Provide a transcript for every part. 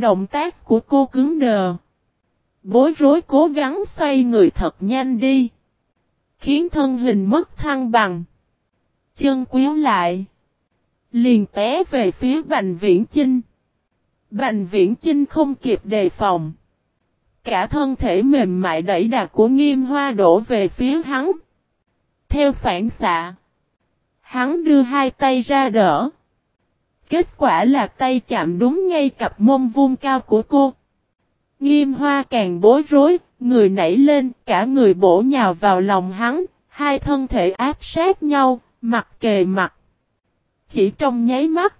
Động tác của cô cứng đờ. Bối rối cố gắng xoay người thật nhanh đi. Khiến thân hình mất thăng bằng. Chân quéo lại. Liền té về phía Bành Viễn Chinh. Bành Viễn Chinh không kịp đề phòng. Cả thân thể mềm mại đẩy đà của nghiêm hoa đổ về phía hắn. Theo phản xạ. Hắn đưa hai tay ra đỡ. Kết quả là tay chạm đúng ngay cặp mông vuông cao của cô. Nghiêm hoa càng bối rối, người nảy lên, cả người bổ nhào vào lòng hắn, hai thân thể áp sát nhau, mặt kề mặt. Chỉ trong nháy mắt.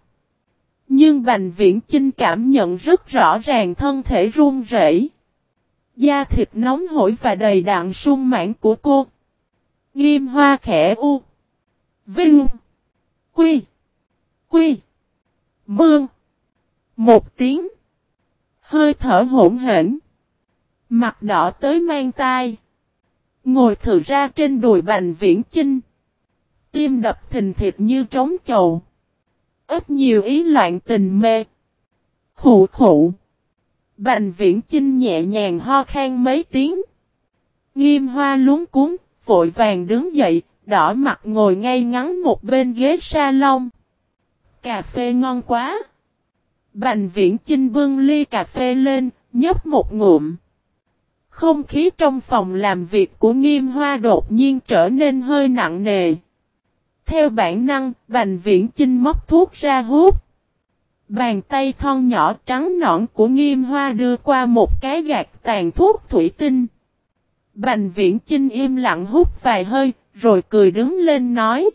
Nhưng Bành Viễn Chinh cảm nhận rất rõ ràng thân thể run rẩy. Da thịt nóng hổi và đầy đạn sung mãn của cô. Nghiêm hoa khẽ u. Vinh. Quy. Quy. Bương. Một tiếng. Hơi thở hỗn hển. Mặt đỏ tới mang tai. Ngồi thử ra trên đùi bành viễn chinh. Tim đập thình thịt như trống chầu. Ít nhiều ý loạn tình mê. Khủ khủ. Bành viễn chinh nhẹ nhàng ho khan mấy tiếng. Nghiêm hoa luống cuốn, vội vàng đứng dậy, đỏ mặt ngồi ngay ngắn một bên ghế salon. Cà phê ngon quá. Bành viễn chinh bưng ly cà phê lên, nhấp một ngụm. Không khí trong phòng làm việc của nghiêm hoa đột nhiên trở nên hơi nặng nề. Theo bản năng, Bành Viễn Chinh móc thuốc ra hút. Bàn tay thon nhỏ trắng nõn của nghiêm hoa đưa qua một cái gạt tàn thuốc thủy tinh. Bành Viễn Chinh im lặng hút vài hơi, rồi cười đứng lên nói.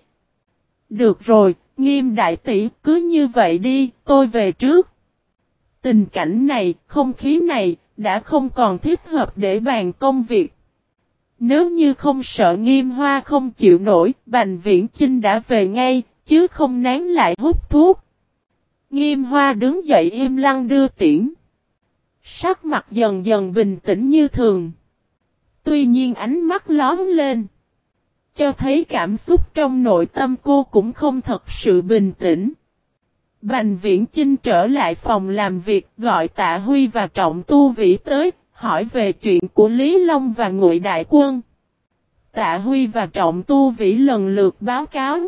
Được rồi, nghiêm đại tỷ, cứ như vậy đi, tôi về trước. Tình cảnh này, không khí này, đã không còn thích hợp để bàn công việc. Nếu như không sợ nghiêm hoa không chịu nổi, Bành Viễn Chinh đã về ngay, chứ không nán lại hút thuốc. Nghiêm hoa đứng dậy im lặng đưa tiễn. Sắc mặt dần dần bình tĩnh như thường. Tuy nhiên ánh mắt lón lên. Cho thấy cảm xúc trong nội tâm cô cũng không thật sự bình tĩnh. Bành viễn Chinh trở lại phòng làm việc gọi tạ Huy và Trọng Tu Vĩ tới, hỏi về chuyện của Lý Long và Ngụy Đại Quân. Tạ Huy và Trọng Tu Vĩ lần lượt báo cáo.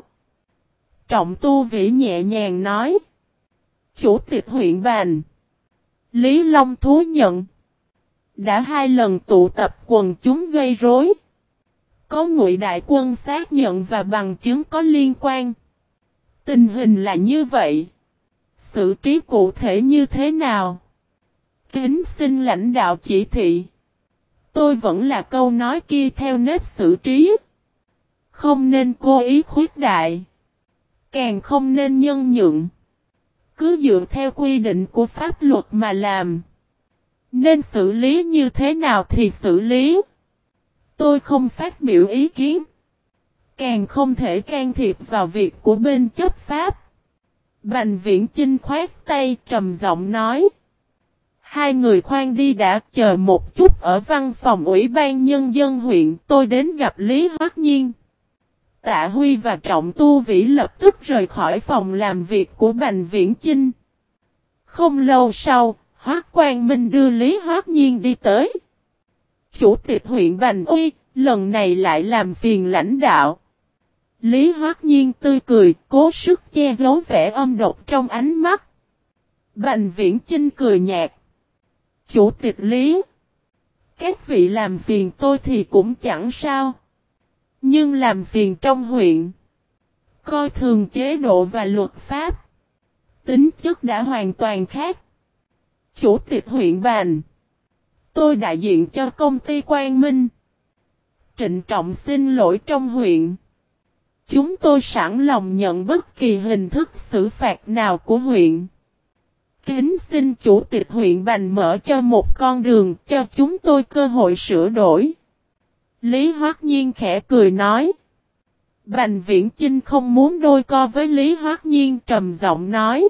Trọng Tu Vĩ nhẹ nhàng nói. Chủ tịch huyện Bành. Lý Long thú nhận. Đã hai lần tụ tập quần chúng gây rối. Có ngụy đại quân xác nhận và bằng chứng có liên quan. Tình hình là như vậy. Sự trí cụ thể như thế nào? Kính xin lãnh đạo chỉ thị. Tôi vẫn là câu nói kia theo nếp xử trí. Không nên cố ý khuyết đại. Càng không nên nhân nhượng. Cứ dựa theo quy định của pháp luật mà làm. Nên xử lý như thế nào thì xử lý. Tôi không phát biểu ý kiến. Càng không thể can thiệp vào việc của bên chấp pháp. Bành viễn Trinh khoát tay trầm giọng nói. Hai người khoan đi đã chờ một chút ở văn phòng ủy ban nhân dân huyện tôi đến gặp Lý Hoác Nhiên. Tạ Huy và Trọng Tu Vĩ lập tức rời khỏi phòng làm việc của Bành Viễn Chinh. Không lâu sau, Hoác Quang Minh đưa Lý Hoác Nhiên đi tới. Chủ tịch huyện Bành Uy, lần này lại làm phiền lãnh đạo. Lý Hoác Nhiên tươi cười, cố sức che giấu vẻ âm độc trong ánh mắt. Bành Viễn Chinh cười nhạt. Chủ tịch Lý. Các vị làm phiền tôi thì cũng chẳng sao. Nhưng làm phiền trong huyện. Coi thường chế độ và luật pháp. Tính chất đã hoàn toàn khác. Chủ tịch huyện Bành. Tôi đại diện cho công ty Quang Minh. Trịnh trọng xin lỗi trong huyện. Chúng tôi sẵn lòng nhận bất kỳ hình thức xử phạt nào của huyện. Kính xin chủ tịch huyện Bành mở cho một con đường cho chúng tôi cơ hội sửa đổi. Lý Hoác Nhiên khẽ cười nói. Bành Viễn Chinh không muốn đôi co với Lý Hoác Nhiên, trầm giọng nói.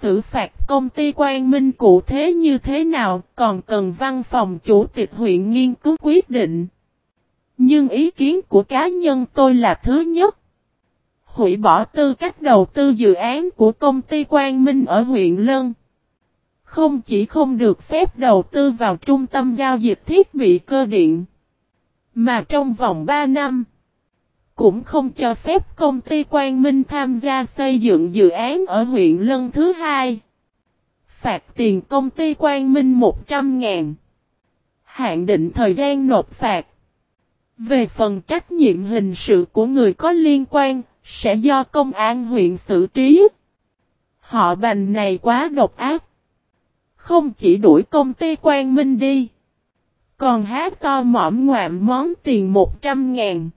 Xử phạt công ty quan minh cụ thể như thế nào còn cần văn phòng chủ tịch huyện nghiên cứu quyết định. Nhưng ý kiến của cá nhân tôi là thứ nhất. Hủy bỏ tư cách đầu tư dự án của công ty Quang Minh ở huyện Lân. Không chỉ không được phép đầu tư vào trung tâm giao dịch thiết bị cơ điện, mà trong vòng 3 năm, cũng không cho phép công ty Quang Minh tham gia xây dựng dự án ở huyện Lân thứ hai. Phạt tiền công ty Quang Minh 100 ngàn. Hạn định thời gian nộp phạt. Về phần trách nhiệm hình sự của người có liên quan, sẽ do công an huyện xử trí. Họ bành này quá độc ác. Không chỉ đuổi công ty Quang Minh đi. Còn hát to mõm ngoạm món tiền 100 ngàn.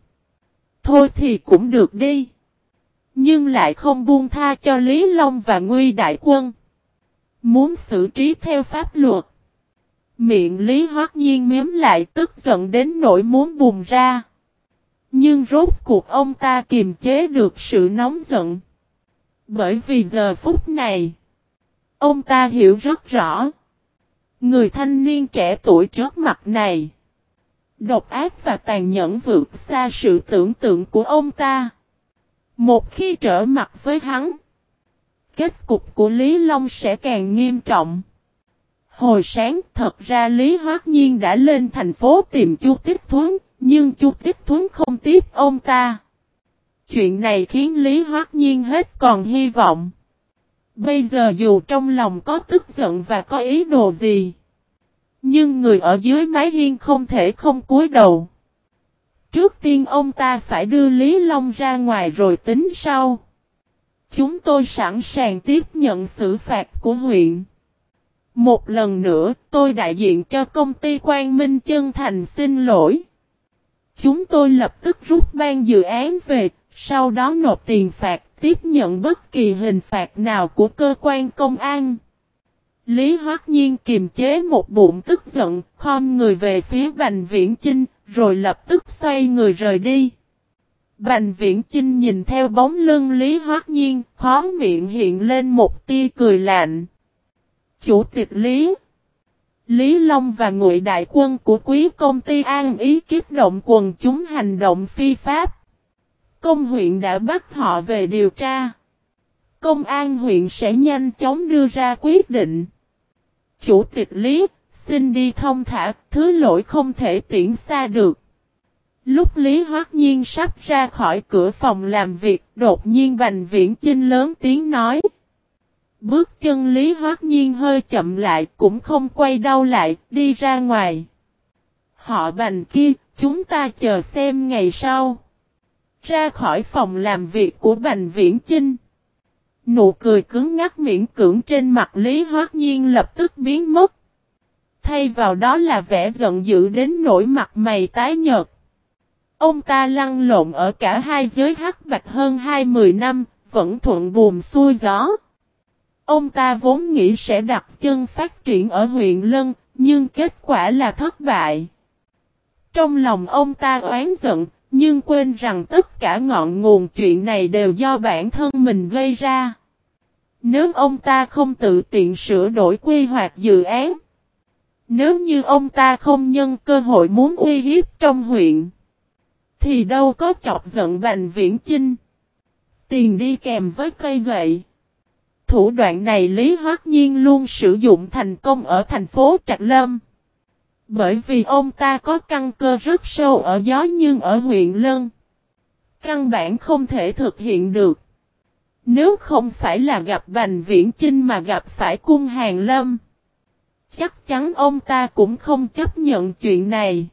Thôi thì cũng được đi. Nhưng lại không buông tha cho Lý Long và Nguy Đại Quân. Muốn xử trí theo pháp luật. Miệng Lý Hoác Nhiên miếm lại tức giận đến nỗi muốn bùng ra. Nhưng rốt cuộc ông ta kiềm chế được sự nóng giận. Bởi vì giờ phút này, ông ta hiểu rất rõ. Người thanh niên trẻ tuổi trước mặt này, độc ác và tàn nhẫn vượt xa sự tưởng tượng của ông ta. Một khi trở mặt với hắn, kết cục của Lý Long sẽ càng nghiêm trọng. Hồi sáng thật ra Lý Hoác Nhiên đã lên thành phố tìm Chu Tích Thuấn, nhưng Chu Tích Thuấn không tiếp ông ta. Chuyện này khiến Lý Hoác Nhiên hết còn hy vọng. Bây giờ dù trong lòng có tức giận và có ý đồ gì, nhưng người ở dưới mái hiên không thể không cúi đầu. Trước tiên ông ta phải đưa Lý Long ra ngoài rồi tính sau. Chúng tôi sẵn sàng tiếp nhận xử phạt của huyện. Một lần nữa, tôi đại diện cho công ty Quang Minh chân thành xin lỗi. Chúng tôi lập tức rút ban dự án về, sau đó nộp tiền phạt, tiếp nhận bất kỳ hình phạt nào của cơ quan công an. Lý Hoắc Nhiên kiềm chế một bụng tức giận, khom người về phía Bành Viễn Chinh, rồi lập tức xoay người rời đi. Bành Viễn Chinh nhìn theo bóng lưng Lý Hoắc Nhiên, khó miệng hiện lên một tia cười lạnh. Chủ tịch Lý Lý Long và Ngụy Đại Quân của quý công ty An Ý kiếp động quần chúng hành động phi pháp. Công huyện đã bắt họ về điều tra. Công an huyện sẽ nhanh chóng đưa ra quyết định. Chủ tịch Lý, xin đi thông thả, thứ lỗi không thể tiễn xa được. Lúc Lý Hoác Nhiên sắp ra khỏi cửa phòng làm việc, đột nhiên Bành Viễn Chinh lớn tiếng nói. Bước chân Lý Hoác Nhiên hơi chậm lại, cũng không quay đau lại, đi ra ngoài. Họ Bành kia, chúng ta chờ xem ngày sau. Ra khỏi phòng làm việc của Bành Viễn Chinh. Nụ cười cứng ngắc miễn cưỡng trên mặt Lý Hoác Nhiên lập tức biến mất. Thay vào đó là vẻ giận dữ đến nỗi mặt mày tái nhợt. Ông ta lăn lộn ở cả hai giới hắc bạch hơn hai mười năm, vẫn thuận buồm xuôi gió. Ông ta vốn nghĩ sẽ đặt chân phát triển ở huyện Lân, nhưng kết quả là thất bại. Trong lòng ông ta oán giận, nhưng quên rằng tất cả ngọn nguồn chuyện này đều do bản thân mình gây ra. Nếu ông ta không tự tiện sửa đổi quy hoạch dự án. Nếu như ông ta không nhân cơ hội muốn uy hiếp trong huyện. Thì đâu có chọc giận Bành Viễn Chinh. Tiền đi kèm với cây gậy. Thủ đoạn này Lý Hoác Nhiên luôn sử dụng thành công ở thành phố Trạch Lâm. Bởi vì ông ta có căn cơ rất sâu ở gió nhưng ở huyện Lân. Căn bản không thể thực hiện được. Nếu không phải là gặp Bành Viễn Chinh mà gặp phải cung hàng lâm. Chắc chắn ông ta cũng không chấp nhận chuyện này.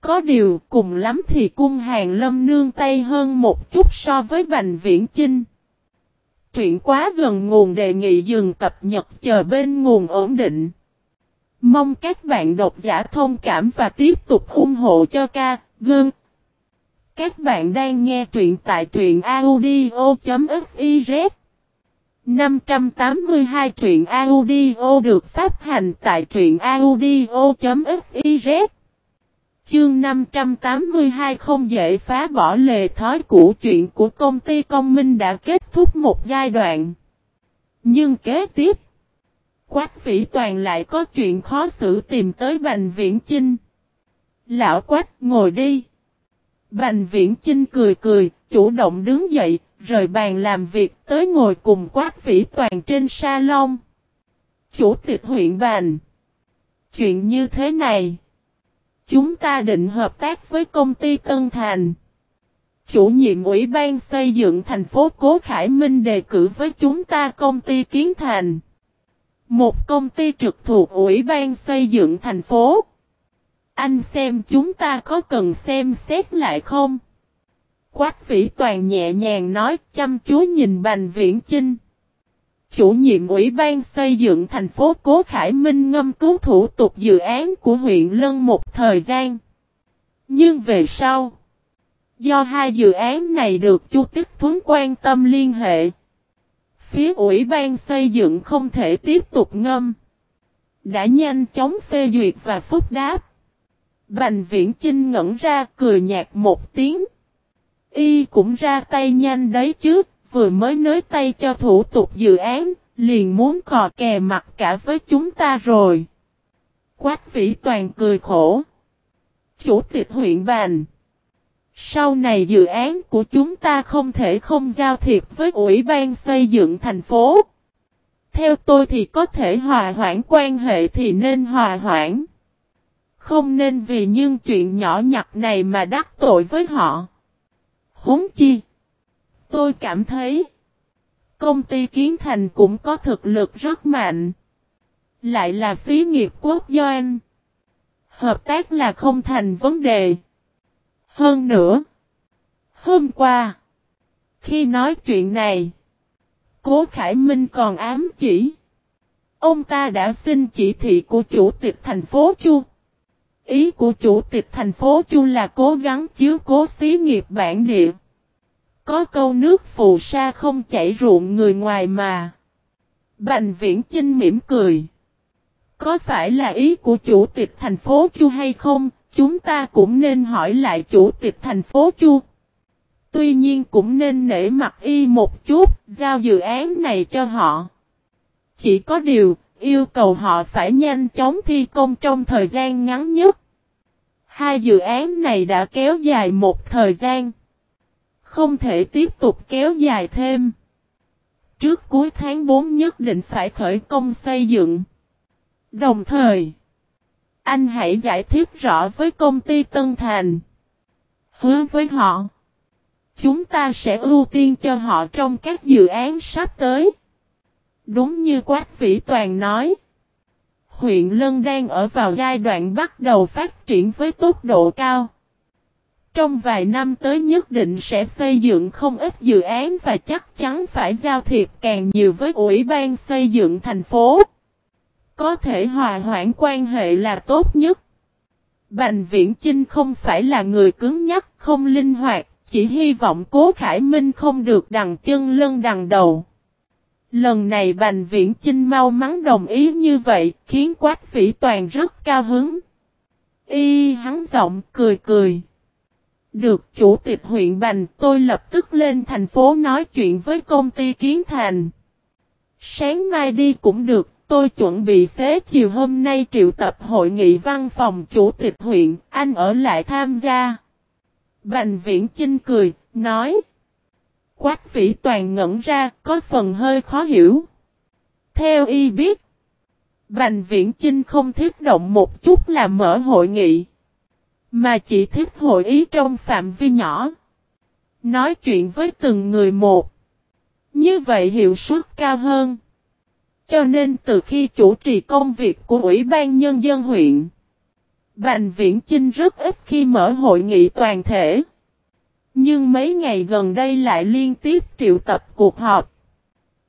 Có điều cùng lắm thì cung hàng lâm nương tay hơn một chút so với Bành Viễn Chinh. chuyện quá gần nguồn đề nghị dừng cập nhật chờ bên nguồn ổn định. Mong các bạn độc giả thông cảm và tiếp tục ủng hộ cho ca, gương. Các bạn đang nghe truyện tại truyện audio.fiz 582 truyện audio được phát hành tại truyện audio.fiz Chương 582 không dễ phá bỏ lề thói cũ chuyện của công ty công minh đã kết thúc một giai đoạn. Nhưng kế tiếp, Quách Vĩ Toàn lại có chuyện khó xử tìm tới Bành Viễn Chinh. Lão Quách ngồi đi. Bành Viễn Chinh cười cười, chủ động đứng dậy, rời bàn làm việc tới ngồi cùng Quách Vĩ Toàn trên salon. Chủ tịch huyện Bành. Chuyện như thế này. Chúng ta định hợp tác với công ty Tân Thành. Chủ nhiệm Ủy ban xây dựng thành phố Cố Khải Minh đề cử với chúng ta công ty Kiến Thành. Một công ty trực thuộc Ủy ban xây dựng thành phố. Anh xem chúng ta có cần xem xét lại không? Quách vĩ toàn nhẹ nhàng nói chăm chú nhìn Bành Viễn Chinh. Chủ nhiệm Ủy ban xây dựng thành phố Cố Khải Minh ngâm cứu thủ tục dự án của huyện Lân một thời gian. Nhưng về sau, do hai dự án này được Chu Tích Thuấn quan tâm liên hệ, phía Ủy ban xây dựng không thể tiếp tục ngâm. Đã nhanh chóng phê duyệt và phúc đáp. Bành viễn Trinh ngẩn ra cười nhạt một tiếng. Y cũng ra tay nhanh đấy chứ, vừa mới nới tay cho thủ tục dự án, liền muốn cò kè mặt cả với chúng ta rồi. Quách vĩ toàn cười khổ. Chủ tịch huyện Bành. Sau này dự án của chúng ta không thể không giao thiệp với Ủy ban xây dựng thành phố. Theo tôi thì có thể hòa hoãn quan hệ thì nên hòa hoãn. Không nên vì những chuyện nhỏ nhặt này mà đắc tội với họ. Huống chi. Tôi cảm thấy. Công ty Kiến Thành cũng có thực lực rất mạnh. Lại là xí nghiệp quốc doanh. Hợp tác là không thành vấn đề. Hơn nữa. Hôm qua. Khi nói chuyện này. Cố Khải Minh còn ám chỉ. Ông ta đã xin chỉ thị của chủ tịch thành phố Chu. Ý của chủ tịch thành phố Chu là cố gắng chiếu cố xí nghiệp bản địa. Có câu nước phù sa không chảy ruộng người ngoài mà. Bành viễn Chinh mỉm cười. Có phải là ý của chủ tịch thành phố Chu hay không? Chúng ta cũng nên hỏi lại chủ tịch thành phố Chu. Tuy nhiên cũng nên nể mặt y một chút, giao dự án này cho họ. Chỉ có điều, yêu cầu họ phải nhanh chóng thi công trong thời gian ngắn nhất. Hai dự án này đã kéo dài một thời gian. Không thể tiếp tục kéo dài thêm. Trước cuối tháng 4 nhất định phải khởi công xây dựng. Đồng thời, anh hãy giải thích rõ với công ty Tân Thành. Hứa với họ. Chúng ta sẽ ưu tiên cho họ trong các dự án sắp tới. Đúng như Quách Vĩ Toàn nói. Huyện Lân đang ở vào giai đoạn bắt đầu phát triển với tốc độ cao. Trong vài năm tới nhất định sẽ xây dựng không ít dự án và chắc chắn phải giao thiệp càng nhiều với Ủy ban xây dựng thành phố. Có thể hòa hoãn quan hệ là tốt nhất. Bành Viễn Chinh không phải là người cứng nhắc, không linh hoạt, chỉ hy vọng Cố Khải Minh không được đằng chân lân đằng đầu. Lần này Bành Viễn Chinh mau mắn đồng ý như vậy, khiến Quách Vĩ Toàn rất cao hứng. Y hắn giọng cười cười. Được chủ tịch huyện Bành tôi lập tức lên thành phố nói chuyện với công ty Kiến Thành. Sáng mai đi cũng được, tôi chuẩn bị xế chiều hôm nay triệu tập hội nghị văn phòng chủ tịch huyện, anh ở lại tham gia. Bành viễn Chinh cười, nói. Quách vĩ toàn ngẩn ra, có phần hơi khó hiểu. Theo y biết, Bành viễn Chinh không thiết động một chút là mở hội nghị. Mà chỉ thích hội ý trong phạm vi nhỏ. Nói chuyện với từng người một. Như vậy hiệu suất cao hơn. Cho nên từ khi chủ trì công việc của Ủy ban Nhân dân huyện, Bành Viễn Chinh rất ít khi mở hội nghị toàn thể. Nhưng mấy ngày gần đây lại liên tiếp triệu tập cuộc họp.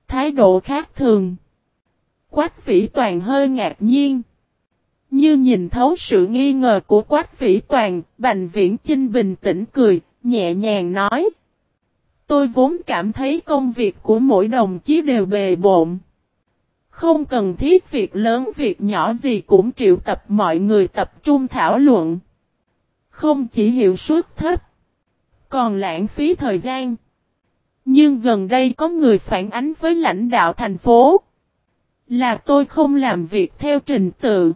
Thái độ khác thường. Quách vĩ toàn hơi ngạc nhiên. Như nhìn thấu sự nghi ngờ của Quách Vĩ Toàn, Bành Viễn Chinh bình tĩnh cười, nhẹ nhàng nói. Tôi vốn cảm thấy công việc của mỗi đồng chí đều bề bộn. Không cần thiết việc lớn việc nhỏ gì cũng triệu tập mọi người tập trung thảo luận. Không chỉ hiệu suất thấp, còn lãng phí thời gian. Nhưng gần đây có người phản ánh với lãnh đạo thành phố. Là tôi không làm việc theo trình tự.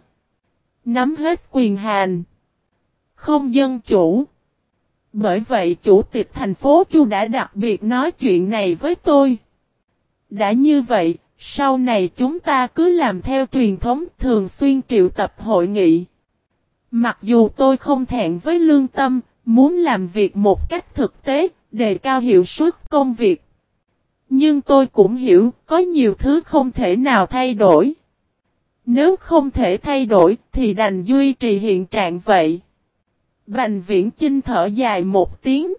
Nắm hết quyền hành. Không dân chủ. Bởi vậy chủ tịch thành phố Chu đã đặc biệt nói chuyện này với tôi. Đã như vậy, sau này chúng ta cứ làm theo truyền thống thường xuyên triệu tập hội nghị. Mặc dù tôi không thẹn với lương tâm, muốn làm việc một cách thực tế, đề cao hiệu suất công việc. Nhưng tôi cũng hiểu, có nhiều thứ không thể nào thay đổi. Nếu không thể thay đổi, thì đành duy trì hiện trạng vậy. Bành viễn chinh thở dài một tiếng.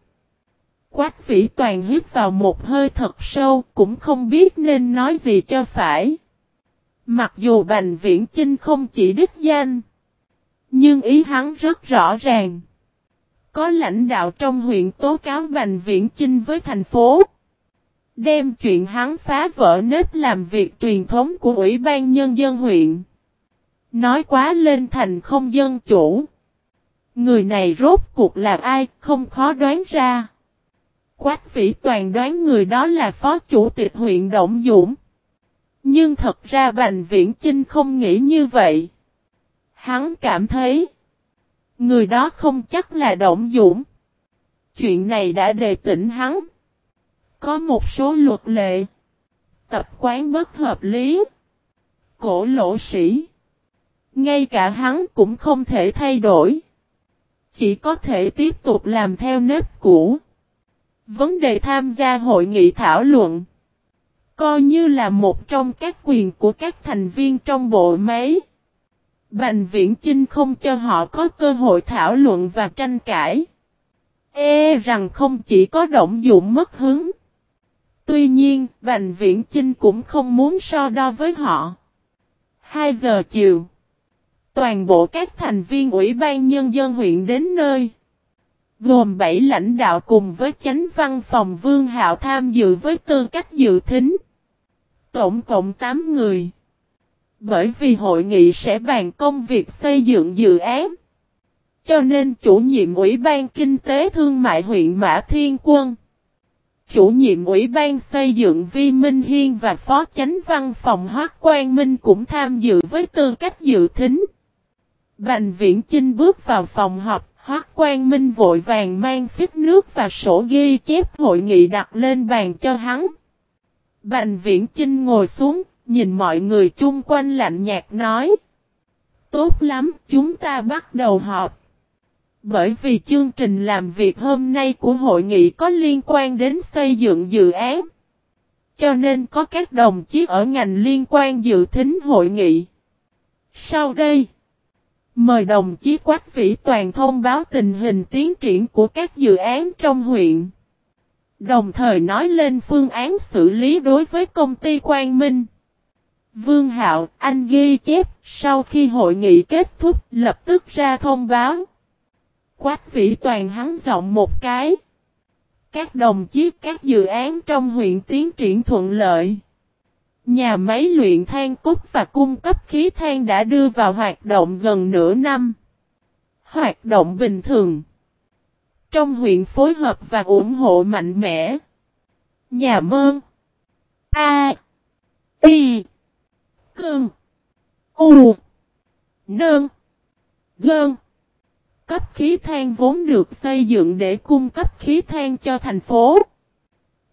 Quách vĩ toàn hít vào một hơi thật sâu, cũng không biết nên nói gì cho phải. Mặc dù Bành Viễn Chinh không chỉ đích danh, nhưng ý hắn rất rõ ràng. Có lãnh đạo trong huyện tố cáo Bành Viễn Chinh với thành phố. Đem chuyện hắn phá vỡ nếp làm việc truyền thống của Ủy ban Nhân dân huyện. Nói quá lên thành không dân chủ. Người này rốt cuộc là ai không khó đoán ra. Quách vĩ toàn đoán người đó là phó chủ tịch huyện Động Dũng. Nhưng thật ra Bành Viễn Chinh không nghĩ như vậy. Hắn cảm thấy người đó không chắc là Động Dũng. Chuyện này đã đề tỉnh hắn. Có một số luật lệ, tập quán bất hợp lý, cổ lỗ sĩ. Ngay cả hắn cũng không thể thay đổi. Chỉ có thể tiếp tục làm theo nếp cũ. Vấn đề tham gia hội nghị thảo luận. Coi như là một trong các quyền của các thành viên trong bộ máy. Bành viễn Chinh không cho họ có cơ hội thảo luận và tranh cãi. E rằng không chỉ có động dụng mất hứng. Tuy nhiên, Bành Viễn Chinh cũng không muốn so đo với họ. 2 giờ chiều. Toàn bộ các thành viên Ủy ban Nhân dân huyện đến nơi. Gồm 7 lãnh đạo cùng với chánh văn phòng Vương Hạo tham dự với tư cách dự thính. Tổng cộng 8 người. Bởi vì hội nghị sẽ bàn công việc xây dựng dự án. Cho nên chủ nhiệm Ủy ban Kinh tế Thương mại huyện Mã Thiên Quân. Chủ nhiệm Ủy ban xây dựng Vi Minh Hiên và Phó Chánh Văn phòng Hoác Quang Minh cũng tham dự với tư cách dự thính. Bành Viễn Chinh bước vào phòng họp, Hoác Quang Minh vội vàng mang phích nước và sổ ghi chép hội nghị đặt lên bàn cho hắn. Bành Viễn Chinh ngồi xuống, nhìn mọi người chung quanh lạnh nhạt nói. Tốt lắm, chúng ta bắt đầu họp. Bởi vì chương trình làm việc hôm nay của hội nghị có liên quan đến xây dựng dự án. Cho nên có các đồng chí ở ngành liên quan dự thính hội nghị. Sau đây, mời đồng chí Quách Vĩ Toàn thông báo tình hình tiến triển của các dự án trong huyện. Đồng thời nói lên phương án xử lý đối với công ty Quang Minh. Vương Hạo, anh ghi chép, sau khi hội nghị kết thúc, lập tức ra thông báo. Quách vĩ toàn hắn giọng một cái. Các đồng chí các dự án trong huyện tiến triển thuận lợi. Nhà máy luyện than cốt và cung cấp khí than đã đưa vào hoạt động gần nửa năm. Hoạt động bình thường. Trong huyện phối hợp và ủng hộ mạnh mẽ. Nhà mơn. A. Y. Cương. U. nơn, Gơn. Cấp khí than vốn được xây dựng để cung cấp khí than cho thành phố.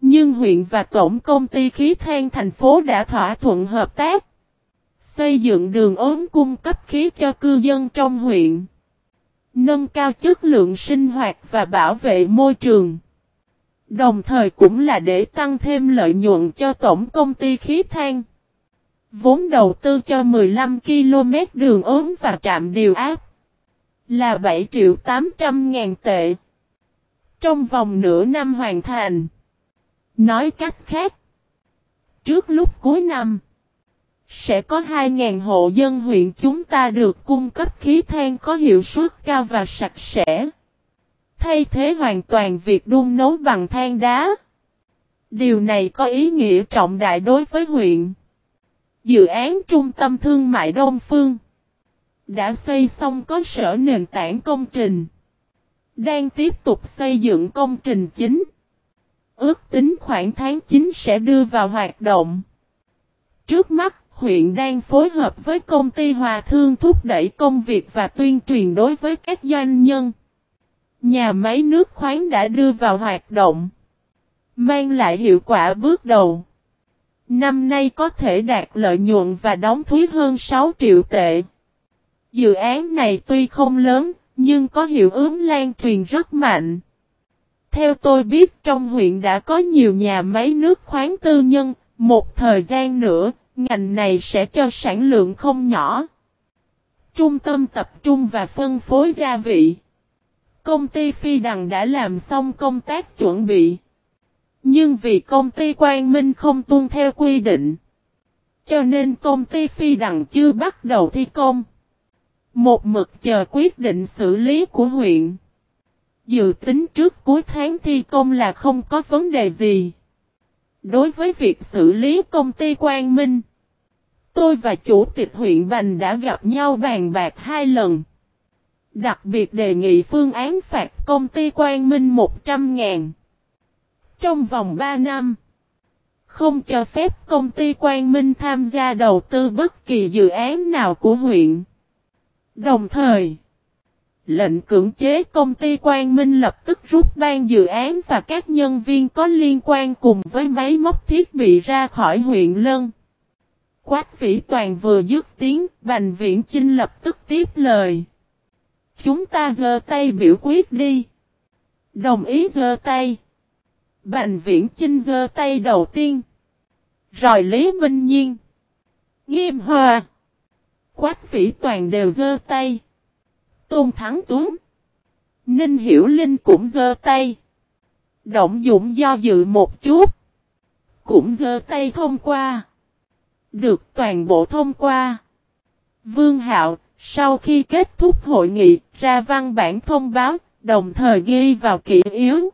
Nhưng huyện và tổng công ty khí than thành phố đã thỏa thuận hợp tác. Xây dựng đường ốm cung cấp khí cho cư dân trong huyện. Nâng cao chất lượng sinh hoạt và bảo vệ môi trường. Đồng thời cũng là để tăng thêm lợi nhuận cho tổng công ty khí than. Vốn đầu tư cho 15 km đường ốm và trạm điều áp là 7 triệu 800 ngàn tệ. Trong vòng nửa năm hoàn thành. Nói cách khác. Trước lúc cuối năm. Sẽ có 2.000 hộ dân huyện chúng ta được cung cấp khí than có hiệu suất cao và sạch sẽ. Thay thế hoàn toàn việc đun nấu bằng than đá. Điều này có ý nghĩa trọng đại đối với huyện. Dự án trung tâm thương mại Đông Phương đã xây xong có sở nền tảng công trình. Đang tiếp tục xây dựng công trình chính. Ước tính khoảng tháng 9 sẽ đưa vào hoạt động. Trước mắt, huyện đang phối hợp với công ty Hòa Thương thúc đẩy công việc và tuyên truyền đối với các doanh nhân. Nhà máy nước khoáng đã đưa vào hoạt động. Mang lại hiệu quả bước đầu. Năm nay có thể đạt lợi nhuận và đóng thuế hơn 6 triệu tệ. Dự án này tuy không lớn, nhưng có hiệu ứng lan truyền rất mạnh. Theo tôi biết trong huyện đã có nhiều nhà máy nước khoáng tư nhân, một thời gian nữa, ngành này sẽ cho sản lượng không nhỏ. Trung tâm tập trung và phân phối gia vị. Công ty Phi Đằng đã làm xong công tác chuẩn bị. Nhưng vì công ty Quang Minh không tuân theo quy định. Cho nên công ty Phi Đằng chưa bắt đầu thi công. Một mực chờ quyết định xử lý của huyện. Dự tính trước cuối tháng thi công là không có vấn đề gì. Đối với việc xử lý công ty Quang Minh, tôi và chủ tịch huyện Bành đã gặp nhau bàn bạc hai lần. Đặc biệt đề nghị phương án phạt công ty Quang Minh 100 ngàn. Trong vòng 3 năm, không cho phép công ty Quang Minh tham gia đầu tư bất kỳ dự án nào của huyện. Đồng thời, lệnh cưỡng chế công ty Quang Minh lập tức rút ban dự án và các nhân viên có liên quan cùng với máy móc thiết bị ra khỏi huyện Lân. Quách Vĩ Toàn vừa dứt tiếng, Bành Viễn Chinh lập tức tiếp lời. Chúng ta giơ tay biểu quyết đi. Đồng ý giơ tay. Bành Viễn Chinh giơ tay đầu tiên. Rồi Lý Minh Nhiên. Nghiêm Hòa. Quách Vĩ Toàn đều giơ tay. Tôn Thắng Tuấn. Ninh Hiểu Linh cũng giơ tay. Động dụng do dự một chút. Cũng giơ tay thông qua. Được toàn bộ thông qua. Vương Hạo, sau khi kết thúc hội nghị, ra văn bản thông báo, đồng thời ghi vào kỷ yếu.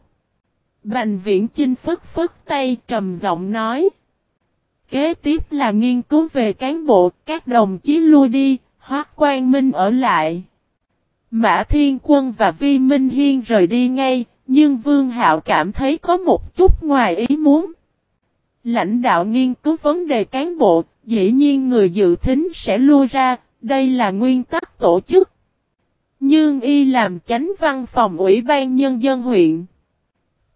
Bành viễn chinh phất phất tay trầm giọng nói. Kế tiếp là nghiên cứu về cán bộ, các đồng chí lui đi, Hoác quan Minh ở lại. Mã Thiên Quân và Vi Minh Hiên rời đi ngay, nhưng Vương Hạo cảm thấy có một chút ngoài ý muốn. Lãnh đạo nghiên cứu vấn đề cán bộ, dĩ nhiên người dự thính sẽ lui ra, đây là nguyên tắc tổ chức. Nhưng y làm chánh văn phòng Ủy ban Nhân dân huyện.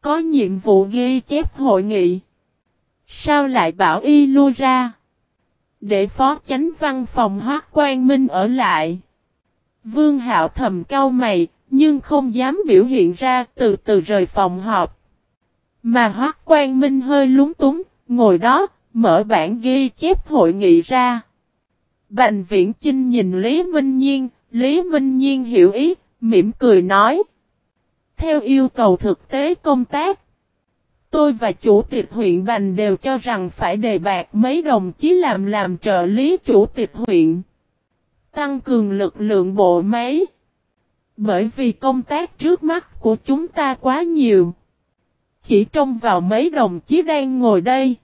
Có nhiệm vụ ghi chép hội nghị. Sao lại bảo y lui ra? Để phó chánh văn phòng Hoác Quan Minh ở lại. Vương Hạo thầm cau mày, nhưng không dám biểu hiện ra từ từ rời phòng họp. Mà Hoác Quang Minh hơi lúng túng, ngồi đó, mở bản ghi chép hội nghị ra. Bành Viễn Chinh nhìn Lý Minh Nhiên, Lý Minh Nhiên hiểu ý, mỉm cười nói. Theo yêu cầu thực tế công tác, tôi và chủ tịch huyện Bành đều cho rằng phải đề bạc mấy đồng chí làm làm trợ lý chủ tịch huyện. Tăng cường lực lượng bộ máy. Bởi vì công tác trước mắt của chúng ta quá nhiều. Chỉ trông vào mấy đồng chí đang ngồi đây.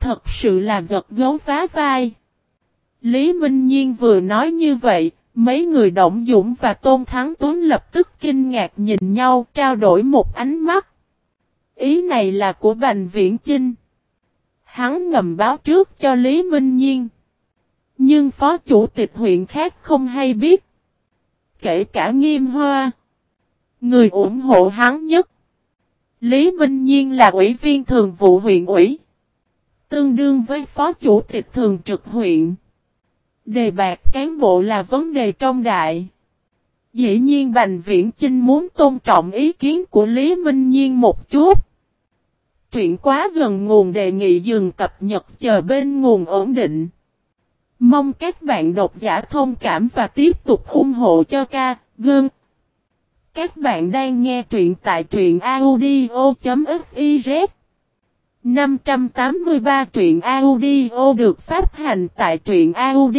Thật sự là giật gấu phá vai. Lý Minh Nhiên vừa nói như vậy, mấy người Động Dũng và Tôn Thắng Tuấn lập tức kinh ngạc nhìn nhau trao đổi một ánh mắt. Ý này là của Bành Viễn Chinh. Hắn ngầm báo trước cho Lý Minh Nhiên. Nhưng phó chủ tịch huyện khác không hay biết. Kể cả Nghiêm Hoa. Người ủng hộ hắn nhất. Lý Minh Nhiên là ủy viên thường vụ huyện ủy. Tương đương với phó chủ tịch thường trực huyện. Đề bạc cán bộ là vấn đề trong đại. Dĩ nhiên Bành Viễn Chinh muốn tôn trọng ý kiến của Lý Minh Nhiên một chút. Chuyện quá gần nguồn đề nghị dừng cập nhật chờ bên nguồn ổn định. Mong các bạn độc giả thông cảm và tiếp tục ủng hộ cho ca, gương. Các bạn đang nghe truyện tại truyện audio.fiz 583 truyện audio được phát hành tại truyện audio.fiz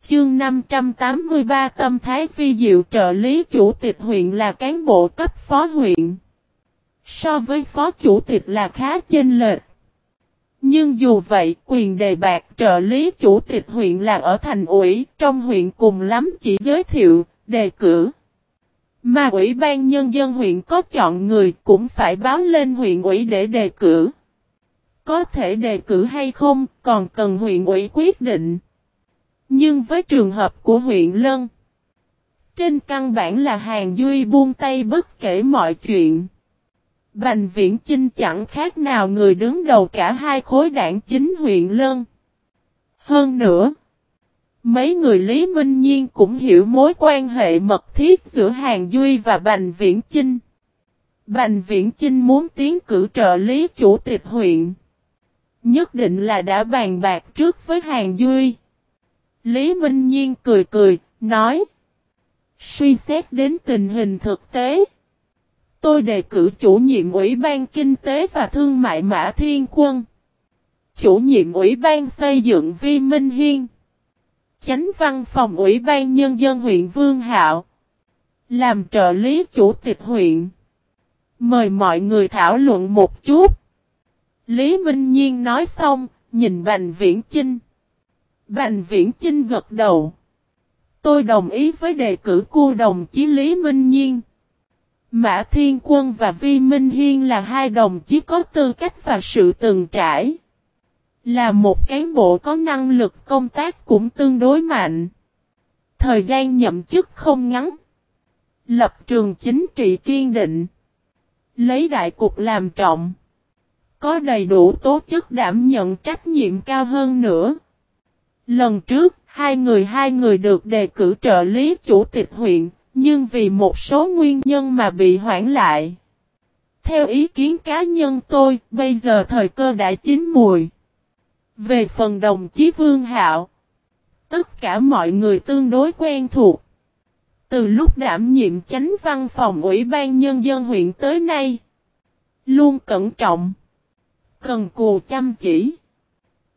Chương 583 Tâm Thái Phi Diệu trợ lý chủ tịch huyện là cán bộ cấp phó huyện. So với phó chủ tịch là khá chênh lệch. Nhưng dù vậy, quyền đề bạc trợ lý chủ tịch huyện là ở thành ủy, trong huyện cùng lắm chỉ giới thiệu, đề cử. Mà ủy ban nhân dân huyện có chọn người cũng phải báo lên huyện ủy để đề cử. Có thể đề cử hay không, còn cần huyện ủy quyết định. Nhưng với trường hợp của huyện Lân, trên căn bản là hàng duy buông tay bất kể mọi chuyện. Bành Viễn Chinh chẳng khác nào người đứng đầu cả hai khối đảng chính huyện Lân. Hơn nữa, mấy người Lý Minh Nhiên cũng hiểu mối quan hệ mật thiết giữa Hàng Duy và Bành Viễn Chinh. Bành Viễn Chinh muốn tiến cử trợ lý chủ tịch huyện. Nhất định là đã bàn bạc trước với Hàng Duy. Lý Minh Nhiên cười cười, nói. Suy xét đến tình hình thực tế. Tôi đề cử chủ nhiệm Ủy ban Kinh tế và Thương mại Mã Thiên Quân. Chủ nhiệm Ủy ban xây dựng Vi Minh Hiên. Chánh văn phòng Ủy ban Nhân dân huyện Vương Hạo. Làm trợ lý chủ tịch huyện. Mời mọi người thảo luận một chút. Lý Minh Nhiên nói xong, nhìn Bành Viễn Chinh. Bành Viễn Chinh gật đầu. Tôi đồng ý với đề cử cô đồng chí Lý Minh Nhiên. Mã Thiên Quân và Vi Minh Hiên là hai đồng chí có tư cách và sự từng trải. Là một cán bộ có năng lực công tác cũng tương đối mạnh. Thời gian nhậm chức không ngắn. Lập trường chính trị kiên định. Lấy đại cục làm trọng. Có đầy đủ tố chất đảm nhận trách nhiệm cao hơn nữa. Lần trước, hai người hai người được đề cử trợ lý chủ tịch huyện, nhưng vì một số nguyên nhân mà bị hoãn lại. Theo ý kiến cá nhân tôi, bây giờ thời cơ đã chín mùi. Về phần đồng chí Vương Hạo, tất cả mọi người tương đối quen thuộc. Từ lúc đảm nhiệm chánh văn phòng Ủy ban Nhân dân huyện tới nay, luôn cẩn trọng, cần cù chăm chỉ,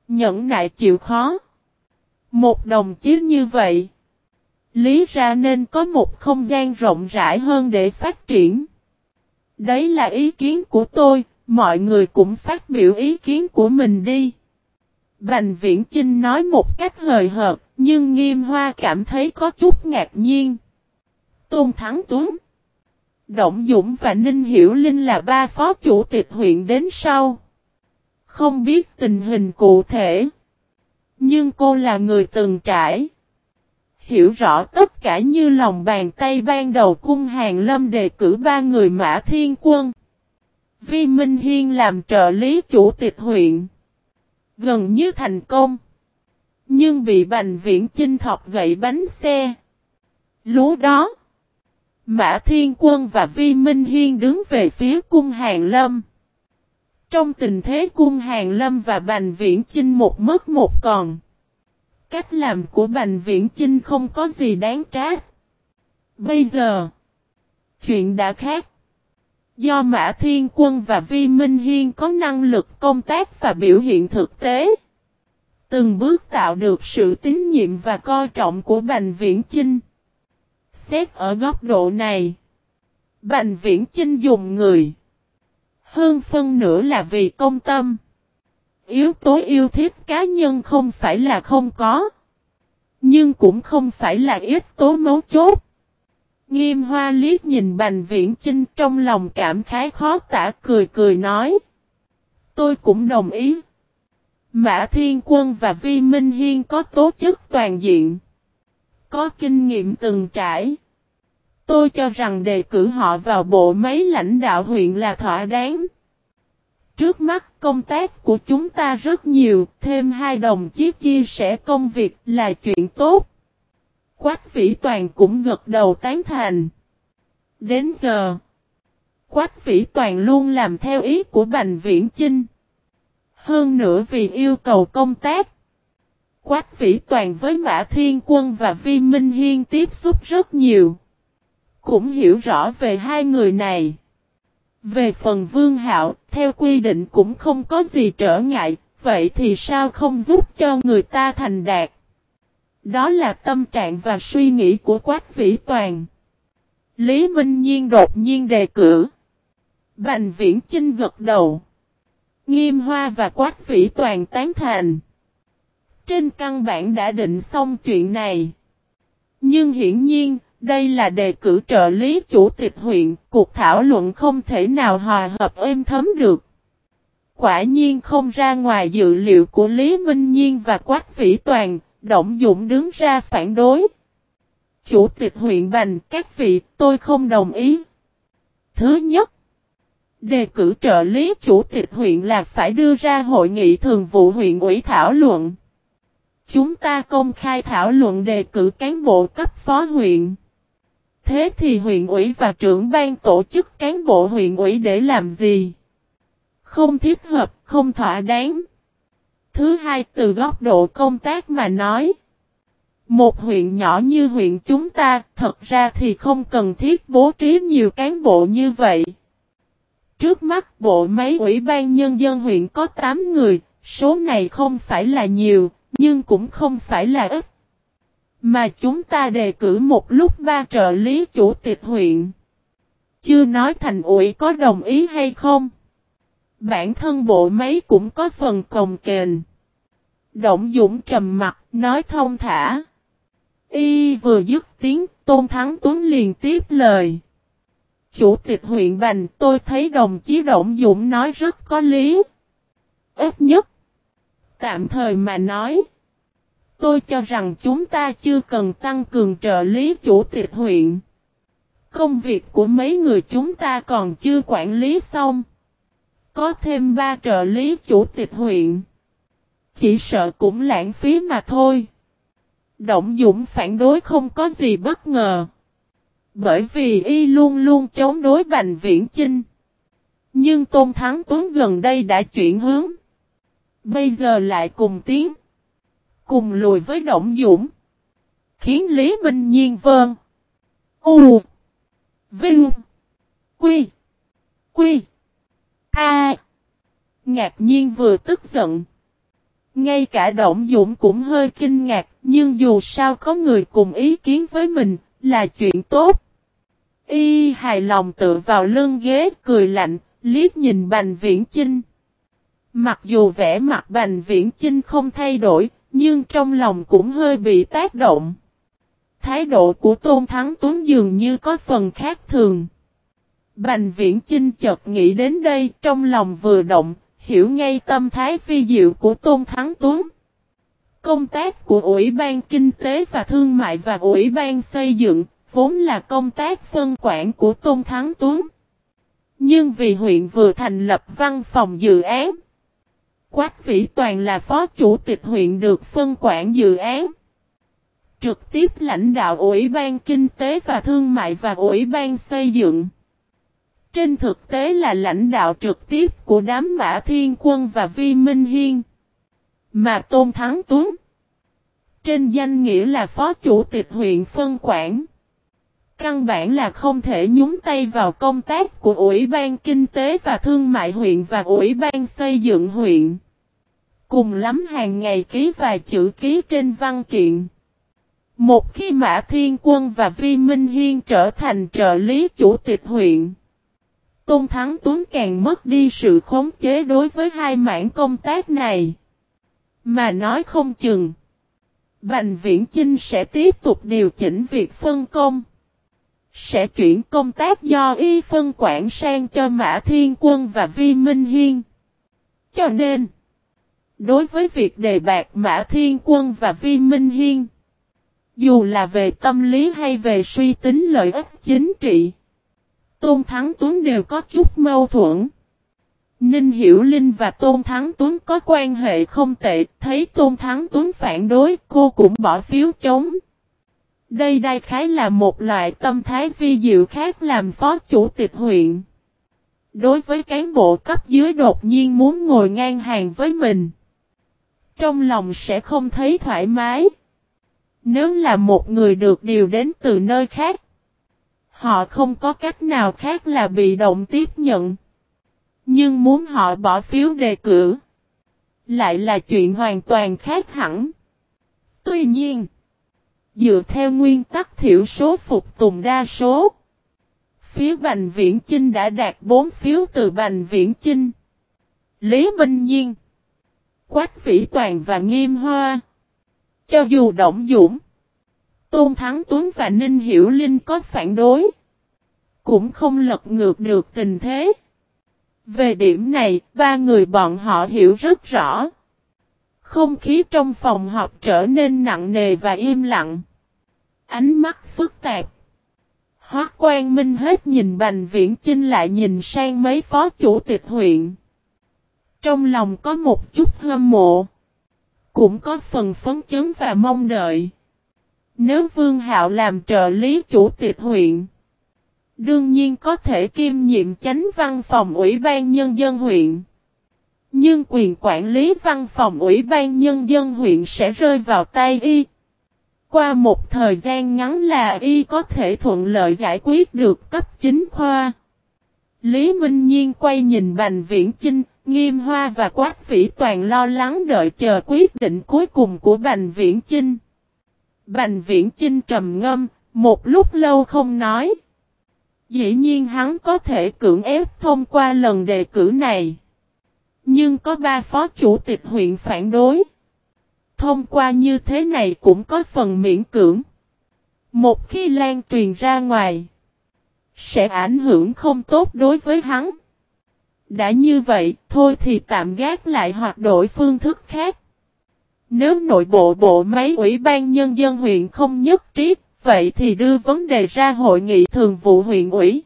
nhẫn nại chịu khó. Một đồng chí như vậy, lý ra nên có một không gian rộng rãi hơn để phát triển. Đấy là ý kiến của tôi, mọi người cũng phát biểu ý kiến của mình đi. Bành Viễn Chinh nói một cách hời hợt, nhưng Nghiêm Hoa cảm thấy có chút ngạc nhiên. Tôn Thắng Tuấn Động Dũng và Ninh Hiểu Linh là ba phó chủ tịch huyện đến sau. Không biết tình hình cụ thể. Nhưng cô là người từng trải. Hiểu rõ tất cả như lòng bàn tay ban đầu cung hàng lâm đề cử ba người mã thiên quân. Vi Minh Hiên làm trợ lý chủ tịch huyện. Gần như thành công. Nhưng bị bành viễn chinh thọc gậy bánh xe. Lú đó. Mã Thiên Quân và Vi Minh Hiên đứng về phía cung hàng lâm. Trong tình thế cung hàng lâm và bành viễn chinh một mất một còn. Cách làm của bành viễn chinh không có gì đáng trách. Bây giờ, chuyện đã khác. Do Mã Thiên Quân và Vi Minh Hiên có năng lực công tác và biểu hiện thực tế. Từng bước tạo được sự tín nhiệm và coi trọng của Bành Viễn Chinh. Xét ở góc độ này, Bành Viễn Chinh dùng người. Hơn phân nửa là vì công tâm. Yếu tố yêu thích cá nhân không phải là không có. Nhưng cũng không phải là ít tố mấu chốt. Nghiêm hoa liếc nhìn Bành Viễn Chinh trong lòng cảm khái khó tả cười cười nói. Tôi cũng đồng ý. Mã Thiên Quân và Vi Minh Hiên có tố chất toàn diện. Có kinh nghiệm từng trải. Tôi cho rằng đề cử họ vào bộ máy lãnh đạo huyện là thỏa đáng. Trước mắt công tác của chúng ta rất nhiều, thêm hai đồng chí chia sẻ công việc là chuyện tốt. Quách Vĩ Toàn cũng gật đầu tán thành. Đến giờ, Quách Vĩ Toàn luôn làm theo ý của Bành Viễn Chinh. Hơn nữa vì yêu cầu công tác, Quách Vĩ Toàn với Mã Thiên Quân và Vi Minh Hiên tiếp xúc rất nhiều. Cũng hiểu rõ về hai người này. Về phần Vương Hạo, theo quy định cũng không có gì trở ngại, vậy thì sao không giúp cho người ta thành đạt? Đó là tâm trạng và suy nghĩ của Quách Vĩ Toàn. Lý Minh Nhiên đột nhiên đề cử. Bành Viễn Chinh gật đầu. Nghiêm Hoa và Quách Vĩ Toàn tán thành. Trên căn bản đã định xong chuyện này. Nhưng hiển nhiên, đây là đề cử trợ lý chủ tịch huyện, cuộc thảo luận không thể nào hòa hợp êm thấm được. Quả nhiên không ra ngoài dự liệu của Lý Minh Nhiên và Quách Vĩ Toàn, Động Dũng đứng ra phản đối. Chủ tịch huyện Bành, các vị, tôi không đồng ý. Thứ nhất, Đề cử trợ lý chủ tịch huyện là phải đưa ra hội nghị thường vụ huyện ủy thảo luận. Chúng ta công khai thảo luận đề cử cán bộ cấp phó huyện. Thế thì huyện ủy và trưởng ban tổ chức cán bộ huyện ủy để làm gì? Không thiết hợp, không thỏa đáng. Thứ hai từ góc độ công tác mà nói. Một huyện nhỏ như huyện chúng ta, thật ra thì không cần thiết bố trí nhiều cán bộ như vậy. Trước mắt bộ máy ủy ban nhân dân huyện có 8 người, số này không phải là nhiều, nhưng cũng không phải là ít. Mà chúng ta đề cử một lúc ba trợ lý chủ tịch huyện. Chưa nói thành ủy có đồng ý hay không. Bản thân bộ máy cũng có phần cồng kềnh. Động Dũng trầm mặt, nói thông thả. Y vừa dứt tiếng, Tôn Thắng Tuấn liền tiếp lời. Chủ tịch huyện Bành, tôi thấy đồng chí Động Dũng nói rất có lý. Ít nhất, tạm thời mà nói, tôi cho rằng chúng ta chưa cần tăng cường trợ lý chủ tịch huyện. Công việc của mấy người chúng ta còn chưa quản lý xong. Có thêm ba trợ lý chủ tịch huyện. Chỉ sợ cũng lãng phí mà thôi. Động Dũng phản đối không có gì bất ngờ. Bởi vì y luôn luôn chống đối Bành Viễn Chinh. Nhưng Tôn Thắng Tuấn gần đây đã chuyển hướng. Bây giờ lại cùng tiếng Cùng lùi với Động Dũng. Khiến Lý Minh Nhiên vơn. U. Vinh. Quy. Quy. A. Ngạc nhiên vừa tức giận. Ngay cả Động Dũng cũng hơi kinh ngạc, nhưng dù sao có người cùng ý kiến với mình, là chuyện tốt. Y hài lòng tựa vào lưng ghế cười lạnh, liếc nhìn Bành Viễn Chinh. Mặc dù vẻ mặt Bành Viễn Chinh không thay đổi, nhưng trong lòng cũng hơi bị tác động. Thái độ của Tôn Thắng Tuấn dường như có phần khác thường. Bành Viễn Chinh chợt nghĩ đến đây trong lòng vừa động, hiểu ngay tâm thái phi diệu của Tôn Thắng Tuấn. Công tác của Ủy ban Kinh tế và Thương mại và Ủy ban Xây dựng, vốn là công tác phân quản của Tôn Thắng Tuấn. Nhưng vì huyện vừa thành lập văn phòng dự án, Quách Vĩ Toàn là phó chủ tịch huyện được phân quản dự án. Trực tiếp lãnh đạo Ủy ban Kinh tế và Thương mại và Ủy ban Xây dựng. Trên thực tế là lãnh đạo trực tiếp của đám Mã Thiên Quân và Vi Minh Hiên. Mà Tôn Thắng Tuấn. Trên danh nghĩa là phó chủ tịch huyện phân quản. Căn bản là không thể nhúng tay vào công tác của Ủy ban Kinh tế và Thương mại huyện và Ủy ban xây dựng huyện. Cùng lắm hàng ngày ký vài chữ ký trên văn kiện. Một khi Mã Thiên Quân và Vi Minh Hiên trở thành trợ lý chủ tịch huyện. Tôn Thắng Tuấn càng mất đi sự khống chế đối với hai mảng công tác này. Mà nói không chừng. Bành Viễn Chinh sẽ tiếp tục điều chỉnh việc phân công. Sẽ chuyển công tác do y phân quản sang cho Mã Thiên Quân và Vi Minh Hiên. Cho nên, đối với việc đề bạc Mã Thiên Quân và Vi Minh Hiên, dù là về tâm lý hay về suy tính lợi ích chính trị, Tôn Thắng Tuấn đều có chút mâu thuẫn. Ninh Hiểu Linh và Tôn Thắng Tuấn có quan hệ không tệ, thấy Tôn Thắng Tuấn phản đối, cô cũng bỏ phiếu chống. Đây đại khái là một loại tâm thái vi diệu khác làm phó chủ tịch huyện. Đối với cán bộ cấp dưới đột nhiên muốn ngồi ngang hàng với mình. Trong lòng sẽ không thấy thoải mái. Nếu là một người được điều đến từ nơi khác. Họ không có cách nào khác là bị động tiếp nhận. Nhưng muốn họ bỏ phiếu đề cử. Lại là chuyện hoàn toàn khác hẳn. Tuy nhiên. Dựa theo nguyên tắc thiểu số phục tùng đa số. Phía Bành Viễn Chinh đã đạt 4 phiếu từ Bành Viễn Chinh. Lý Minh Nhiên. Quách Vĩ Toàn và Nghiêm Hoa. Cho dù Động Dũng. Tôn Thắng Tuấn và Ninh Hiểu Linh có phản đối. Cũng không lật ngược được tình thế. Về điểm này, ba người bọn họ hiểu rất rõ. Không khí trong phòng họp trở nên nặng nề và im lặng. Ánh mắt phức tạp. Hoác quan Minh hết nhìn Bành Viễn Chinh lại nhìn sang mấy phó chủ tịch huyện. Trong lòng có một chút hâm mộ. Cũng có phần phấn chấn và mong đợi. Nếu Vương Hạo làm trợ lý chủ tịch huyện. Đương nhiên có thể kiêm nhiệm chánh văn phòng Ủy ban Nhân dân huyện. Nhưng quyền quản lý văn phòng Ủy ban Nhân dân huyện sẽ rơi vào tay y. Qua một thời gian ngắn là y có thể thuận lợi giải quyết được cấp chính khoa. Lý Minh Nhiên quay nhìn Bành Viễn Chinh, Nghiêm Hoa và Quách Vĩ Toàn lo lắng đợi chờ quyết định cuối cùng của Bành Viễn Chinh. Bành Viễn Chinh trầm ngâm, một lúc lâu không nói. Dĩ nhiên hắn có thể cưỡng ép thông qua lần đề cử này. Nhưng có ba phó chủ tịch huyện phản đối. Thông qua như thế này cũng có phần miễn cưỡng. Một khi lan truyền ra ngoài, sẽ ảnh hưởng không tốt đối với hắn. Đã như vậy, thôi thì tạm gác lại hoặc đổi phương thức khác. Nếu nội bộ bộ máy ủy ban nhân dân huyện không nhất trí, vậy thì đưa vấn đề ra hội nghị thường vụ huyện ủy.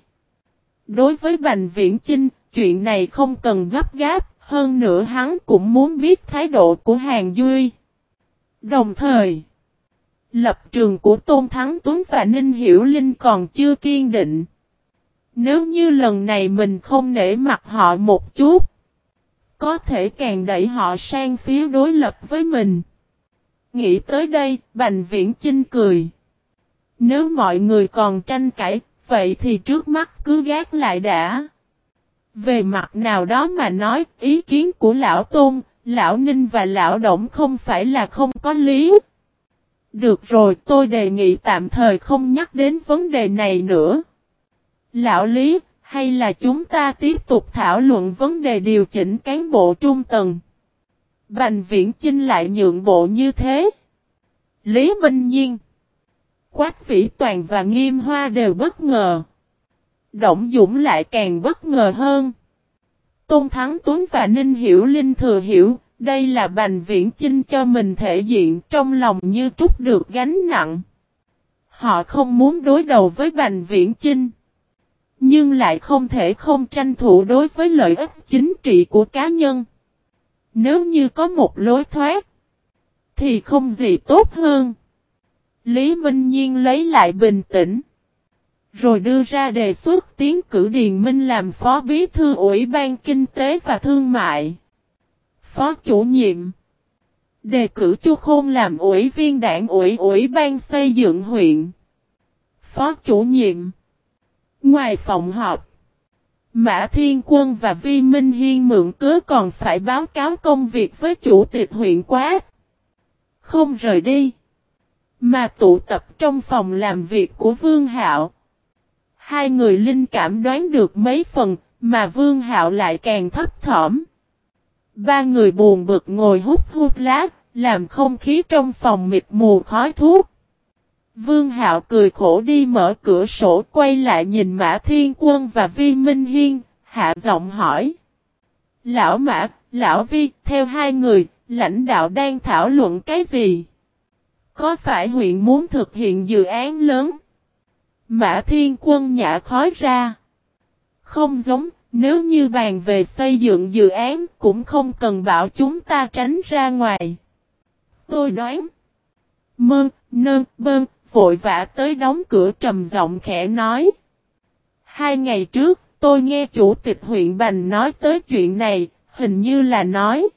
Đối với Bành Viễn Chinh, chuyện này không cần gấp gáp, hơn nữa hắn cũng muốn biết thái độ của Hàng Duy. Đồng thời, lập trường của Tôn Thắng Tuấn và Ninh Hiểu Linh còn chưa kiên định. Nếu như lần này mình không nể mặt họ một chút, có thể càng đẩy họ sang phía đối lập với mình. Nghĩ tới đây, Bành Viễn Chinh cười. Nếu mọi người còn tranh cãi, vậy thì trước mắt cứ gác lại đã. Về mặt nào đó mà nói, ý kiến của Lão Tôn, Lão Ninh và Lão Động không phải là không có lý. Được rồi, tôi đề nghị tạm thời không nhắc đến vấn đề này nữa. Lão Lý, hay là chúng ta tiếp tục thảo luận vấn đề điều chỉnh cán bộ trung tầng? Bành viễn chinh lại nhượng bộ như thế. Lý Minh Nhiên, Quách Vĩ Toàn và Nghiêm Hoa đều bất ngờ. Động Dũng lại càng bất ngờ hơn. Tôn Thắng Tuấn và Ninh Hiểu Linh thừa hiểu, đây là bành viễn chinh cho mình thể diện trong lòng như trút được gánh nặng. Họ không muốn đối đầu với bành viễn chinh. Nhưng lại không thể không tranh thủ đối với lợi ích chính trị của cá nhân. Nếu như có một lối thoát, thì không gì tốt hơn. Lý Minh Nhiên lấy lại bình tĩnh. Rồi đưa ra đề xuất tiến cử Điền Minh làm phó bí thư Ủy ban Kinh tế và Thương mại. Phó chủ nhiệm. Đề cử Chu Khôn làm ủy viên đảng ủy ủy ban xây dựng huyện. Phó chủ nhiệm. Ngoài phòng họp. Mã Thiên Quân và Vi Minh Hiên mượn cớ còn phải báo cáo công việc với chủ tịch huyện quát. Không rời đi. Mà tụ tập trong phòng làm việc của Vương Hạo. Hai người linh cảm đoán được mấy phần, mà Vương Hạo lại càng thấp thỏm. Ba người buồn bực ngồi hút hút lá, làm không khí trong phòng mịt mù khói thuốc. Vương Hạo cười khổ đi mở cửa sổ quay lại nhìn Mã Thiên Quân và Vi Minh Hiên, hạ giọng hỏi. Lão Mã, Lão Vi, theo hai người, lãnh đạo đang thảo luận cái gì? Có phải huyện muốn thực hiện dự án lớn? Mã Thiên Quân nhả khói ra. Không giống, nếu như bàn về xây dựng dự án cũng không cần bảo chúng ta tránh ra ngoài. Tôi đoán. Mơ, nơ, bơn, vội vã tới đóng cửa trầm giọng khẽ nói. Hai ngày trước, tôi nghe chủ tịch huyện Bành nói tới chuyện này, hình như là nói.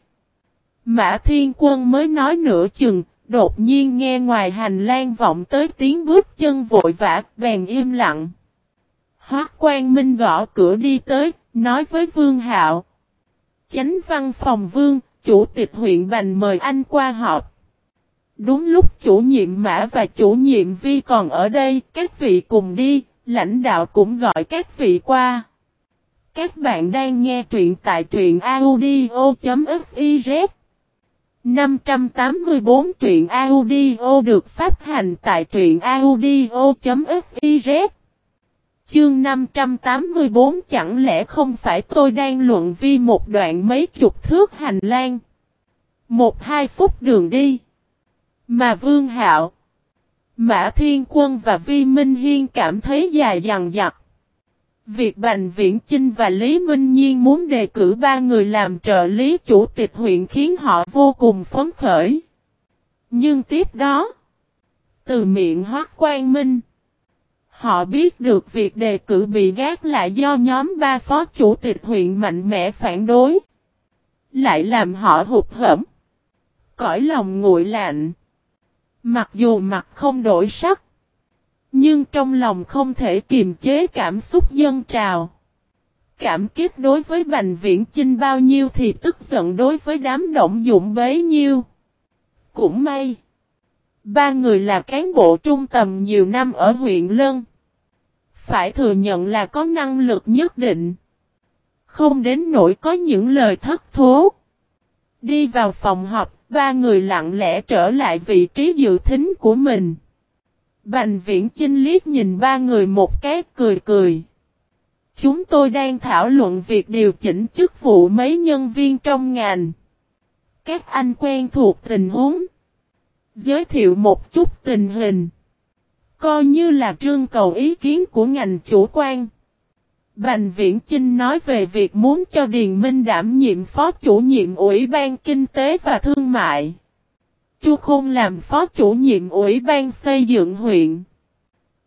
Mã Thiên Quân mới nói nửa chừng, đột nhiên nghe ngoài hành lang vọng tới tiếng bước chân vội vã, bèn im lặng. Hoác Quan Minh gõ cửa đi tới, nói với Vương Hạo. Chánh văn phòng Vương, chủ tịch huyện Bành mời anh qua họp. Đúng lúc chủ nhiệm Mã và chủ nhiệm Vi còn ở đây, các vị cùng đi, lãnh đạo cũng gọi các vị qua. Các bạn đang nghe truyện tại truyện audio.fif 584 truyện audio được phát hành tại truyện audio.fiz Chương 584 chẳng lẽ không phải tôi đang luận vi một đoạn mấy chục thước hành lang. Một hai phút đường đi. Mà Vương Hạo. Mã Thiên Quân và Vi Minh Hiên cảm thấy dài dằng dặc. Việc Bành Viễn Chinh và Lý Minh Nhiên muốn đề cử ba người làm trợ lý chủ tịch huyện khiến họ vô cùng phấn khởi. Nhưng tiếp đó, từ miệng Hoác Quang Minh, họ biết được việc đề cử bị gác lại do nhóm ba phó chủ tịch huyện mạnh mẽ phản đối. Lại làm họ hụt hẫm, cõi lòng nguội lạnh. Mặc dù mặt không đổi sắc, nhưng trong lòng không thể kiềm chế cảm xúc dân trào. Cảm kích đối với Bành Viễn Chinh bao nhiêu thì tức giận đối với đám động dụng bấy nhiêu. Cũng may. Ba người là cán bộ trung tầm nhiều năm ở huyện Lân. Phải thừa nhận là có năng lực nhất định. Không đến nỗi có những lời thất thố. Đi vào phòng họp, ba người lặng lẽ trở lại vị trí dự thính của mình. Bành viễn chinh liếc nhìn ba người một cái, cười cười. Chúng tôi đang thảo luận việc điều chỉnh chức vụ mấy nhân viên trong ngành. Các anh quen thuộc tình huống. Giới thiệu một chút tình hình. Coi như là trương cầu ý kiến của ngành chủ quan. Bành Viễn Chinh nói về việc muốn cho Điền Minh đảm nhiệm phó chủ nhiệm Ủy ban Kinh tế và Thương mại. Chu Khôn làm phó chủ nhiệm Ủy ban xây dựng huyện.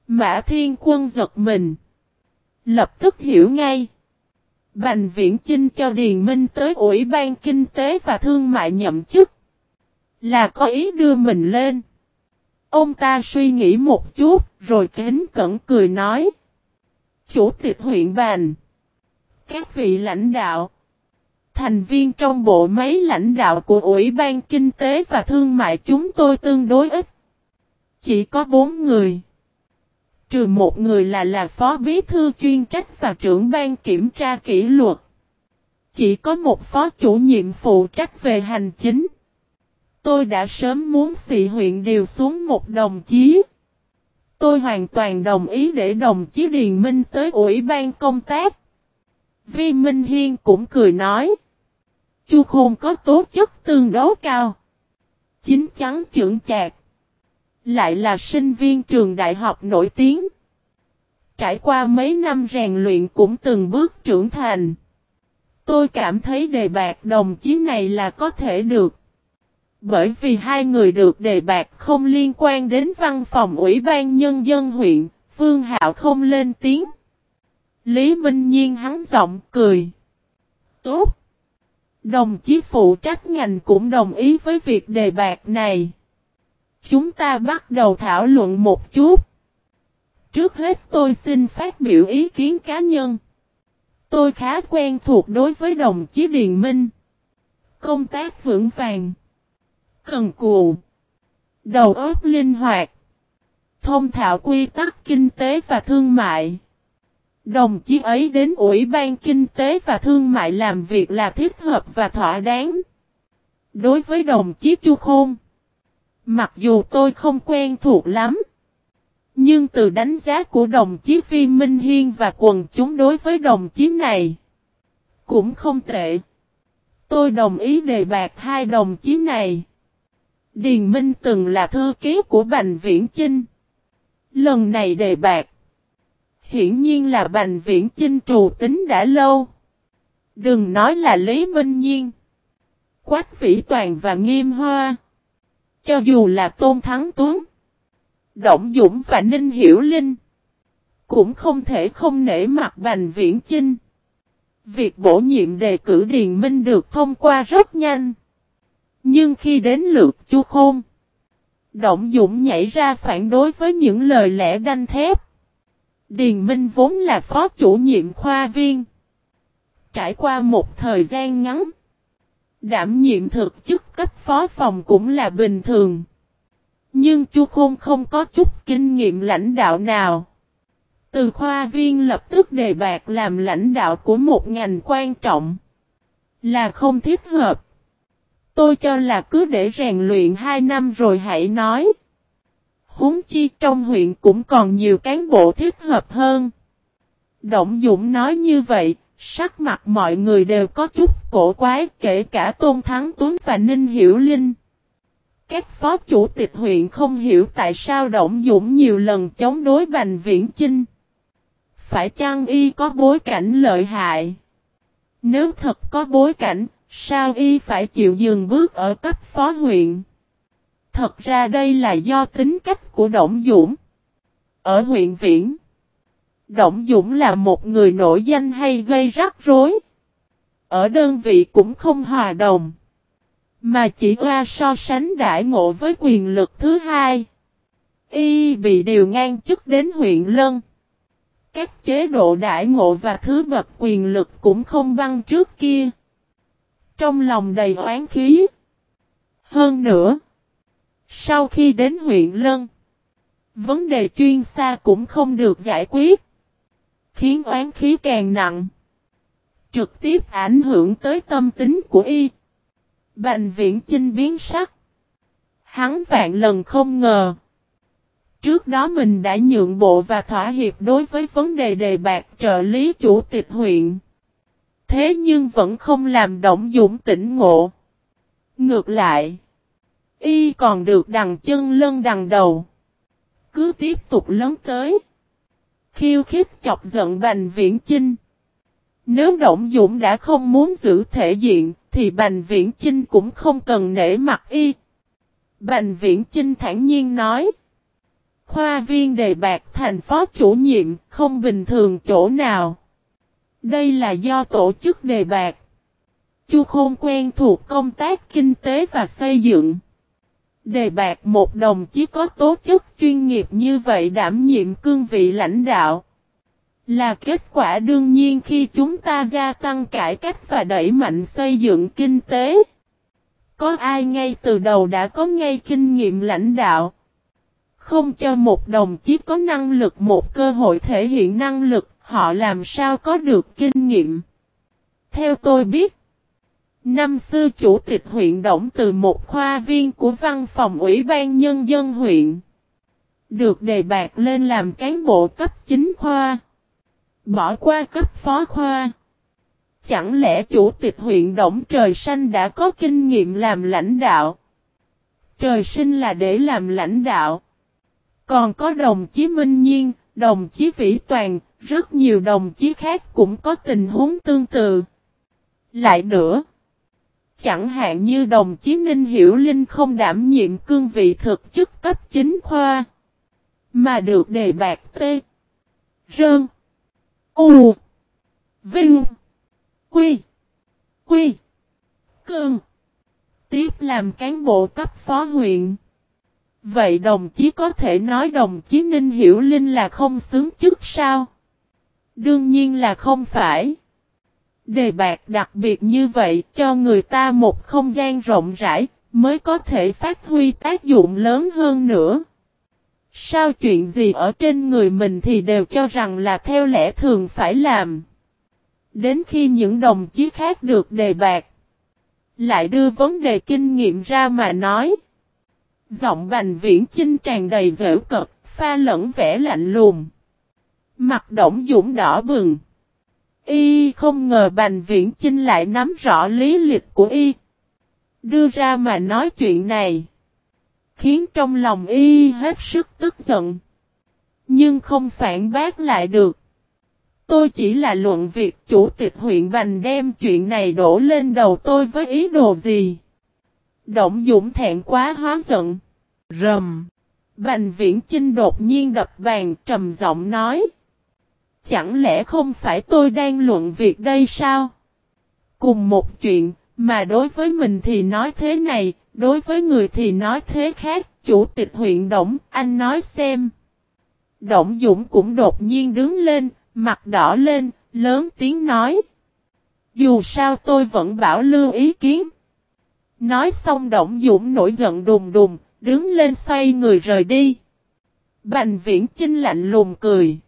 Mã Thiên Quân giật mình. Lập tức hiểu ngay. Bành Viễn Chinh cho Điền Minh tới Ủy ban Kinh tế và Thương mại nhậm chức. Là có ý đưa mình lên. Ông ta suy nghĩ một chút, rồi kính cẩn cười nói. Chủ tịch huyện bàn. Các vị lãnh đạo. Thành viên trong bộ máy lãnh đạo của Ủy ban Kinh tế và Thương mại chúng tôi tương đối ít. Chỉ có bốn người. Trừ một người là là phó bí thư chuyên trách và trưởng ban kiểm tra kỷ luật. Chỉ có một phó chủ nhiệm phụ trách về hành chính. Tôi đã sớm muốn xị huyện điều xuống một đồng chí. Tôi hoàn toàn đồng ý để đồng chí Điền Minh tới Ủy ban công tác. Vi Minh Hiên cũng cười nói. Chu Khôn có tố chất tương đối cao. Chính chắn trưởng chạc. Lại là sinh viên trường đại học nổi tiếng. Trải qua mấy năm rèn luyện cũng từng bước trưởng thành. Tôi cảm thấy đề bạc đồng chí này là có thể được. Bởi vì hai người được đề bạc không liên quan đến văn phòng Ủy ban Nhân dân huyện, Phương Hạo không lên tiếng. Lý Minh Nhiên hắn giọng cười. Tốt. Đồng chí phụ trách ngành cũng đồng ý với việc đề bạc này. Chúng ta bắt đầu thảo luận một chút. Trước hết tôi xin phát biểu ý kiến cá nhân. Tôi khá quen thuộc đối với đồng chí Điền Minh. Công tác vững vàng. Cần cù. Đầu óc linh hoạt. Thông thạo quy tắc kinh tế và thương mại. Đồng chí ấy đến Ủy ban Kinh tế và Thương mại làm việc là thiết hợp và thỏa đáng. Đối với đồng chí Chu Khôn, mặc dù tôi không quen thuộc lắm, nhưng từ đánh giá của đồng chí Phi Minh Hiên và quần chúng đối với đồng chí này, cũng không tệ. Tôi đồng ý đề bạc hai đồng chí này. Điền Minh từng là thư ký của Bành Viễn Chinh. Lần này đề bạc hiển nhiên là Bành Viễn Chinh trù tính đã lâu. Đừng nói là Lý Minh Nhiên, Quách Vĩ Toàn và Nghiêm Hoa. Cho dù là Tôn Thắng Tuấn, Động Dũng và Ninh Hiểu Linh, cũng không thể không nể mặt Bành Viễn Chinh. Việc bổ nhiệm đề cử Điền Minh được thông qua rất nhanh. Nhưng khi đến lượt Chu Khôn, Động Dũng nhảy ra phản đối với những lời lẽ đanh thép. Điền Minh vốn là phó chủ nhiệm khoa viên. Trải qua một thời gian ngắn, đảm nhiệm thực chức cấp phó phòng cũng là bình thường. Nhưng Chu Khôn không có chút kinh nghiệm lãnh đạo nào. Từ khoa viên lập tức đề bạc làm lãnh đạo của một ngành quan trọng. Là không thiết hợp. Tôi cho là cứ để rèn luyện 2 năm rồi hãy nói huống chi trong huyện cũng còn nhiều cán bộ thích hợp hơn. Động Dũng nói như vậy, sắc mặt mọi người đều có chút cổ quái kể cả Tôn Thắng Tuấn và Ninh Hiểu Linh. Các phó chủ tịch huyện không hiểu tại sao Động Dũng nhiều lần chống đối Bành Viễn Chinh. Phải chăng y có bối cảnh lợi hại? Nếu thật có bối cảnh, sao y phải chịu dừng bước ở cấp phó huyện? Thật ra đây là do tính cách của Động Dũng. Ở huyện Viễn, Động Dũng là một người nổi danh hay gây rắc rối. Ở đơn vị cũng không hòa đồng. Mà chỉ qua so sánh đại ngộ với quyền lực thứ hai. Y bị điều ngang chức đến huyện Lân. Các chế độ đại ngộ và thứ bậc quyền lực cũng không băng trước kia. Trong lòng đầy oán khí. Hơn nữa. Sau khi đến huyện Lân. Vấn đề chuyên xa cũng không được giải quyết. Khiến oán khí càng nặng. Trực tiếp ảnh hưởng tới tâm tính của y. Bành viễn chinh biến sắc. Hắn vạn lần không ngờ. Trước đó mình đã nhượng bộ và thỏa hiệp đối với vấn đề đề bạc trợ lý chủ tịch huyện. Thế nhưng vẫn không làm động dũng tỉnh ngộ. Ngược lại. Y còn được đằng chân lân đằng đầu. Cứ tiếp tục lớn tới. Khiêu khích chọc giận Bành Viễn Chinh. Nếu Động Dũng đã không muốn giữ thể diện, thì Bành Viễn Chinh cũng không cần nể mặt y. Bành Viễn Chinh thản nhiên nói. Khoa viên đề bạc thành phó chủ nhiệm, không bình thường chỗ nào. Đây là do tổ chức đề bạc. Chu Khôn quen thuộc công tác kinh tế và xây dựng. Đề bạc một đồng chí có tố chất chuyên nghiệp như vậy đảm nhiệm cương vị lãnh đạo. Là kết quả đương nhiên khi chúng ta gia tăng cải cách và đẩy mạnh xây dựng kinh tế. Có ai ngay từ đầu đã có ngay kinh nghiệm lãnh đạo. Không cho một đồng chí có năng lực một cơ hội thể hiện năng lực, họ làm sao có được kinh nghiệm. Theo tôi biết, năm xưa chủ tịch huyện động từ một khoa viên của văn phòng Ủy ban Nhân dân huyện. Được đề bạc lên làm cán bộ cấp chính khoa. Bỏ qua cấp phó khoa. Chẳng lẽ chủ tịch huyện Động Trời Xanh đã có kinh nghiệm làm lãnh đạo? Trời sinh là để làm lãnh đạo. Còn có đồng chí Minh Nhiên, đồng chí Vĩ Toàn, rất nhiều đồng chí khác cũng có tình huống tương tự. Lại nữa, chẳng hạn như đồng chí Ninh Hiểu Linh không đảm nhiệm cương vị thực chức cấp chính khoa, mà được đề bạc T. Rơn. U. Vinh. Quy. Quy. Cương. Tiếp làm cán bộ cấp phó huyện. Vậy đồng chí có thể nói đồng chí Ninh Hiểu Linh là không xứng chức sao? Đương nhiên là không phải. Đề bạc đặc biệt như vậy cho người ta một không gian rộng rãi mới có thể phát huy tác dụng lớn hơn nữa. Sao chuyện gì ở trên người mình thì đều cho rằng là theo lẽ thường phải làm. Đến khi những đồng chí khác được đề bạc, lại đưa vấn đề kinh nghiệm ra mà nói. Giọng bành viễn chinh tràn đầy dễ cật, pha lẫn vẻ lạnh lùng. Mặt động dũng đỏ bừng. Y không ngờ bành viễn chinh lại nắm rõ lý lịch của Y. Đưa ra mà nói chuyện này, khiến trong lòng y hết sức tức giận. Nhưng không phản bác lại được. Tôi chỉ là luận việc chủ tịch huyện Bành đem chuyện này đổ lên đầu tôi với ý đồ gì. Động Dũng thẹn quá hóa giận. Rầm. Bành viễn Trinh đột nhiên đập bàn, trầm giọng nói. Chẳng lẽ không phải tôi đang luận việc đây sao? Cùng một chuyện, mà đối với mình thì nói thế này, đối với người thì nói thế khác, chủ tịch huyện Động, anh nói xem. Động Dũng cũng đột nhiên đứng lên, mặt đỏ lên, lớn tiếng nói. Dù sao tôi vẫn bảo lưu ý kiến. Nói xong Động Dũng nổi giận đùng đùng, đứng lên xoay người rời đi. Bành viễn chinh lạnh lùng cười.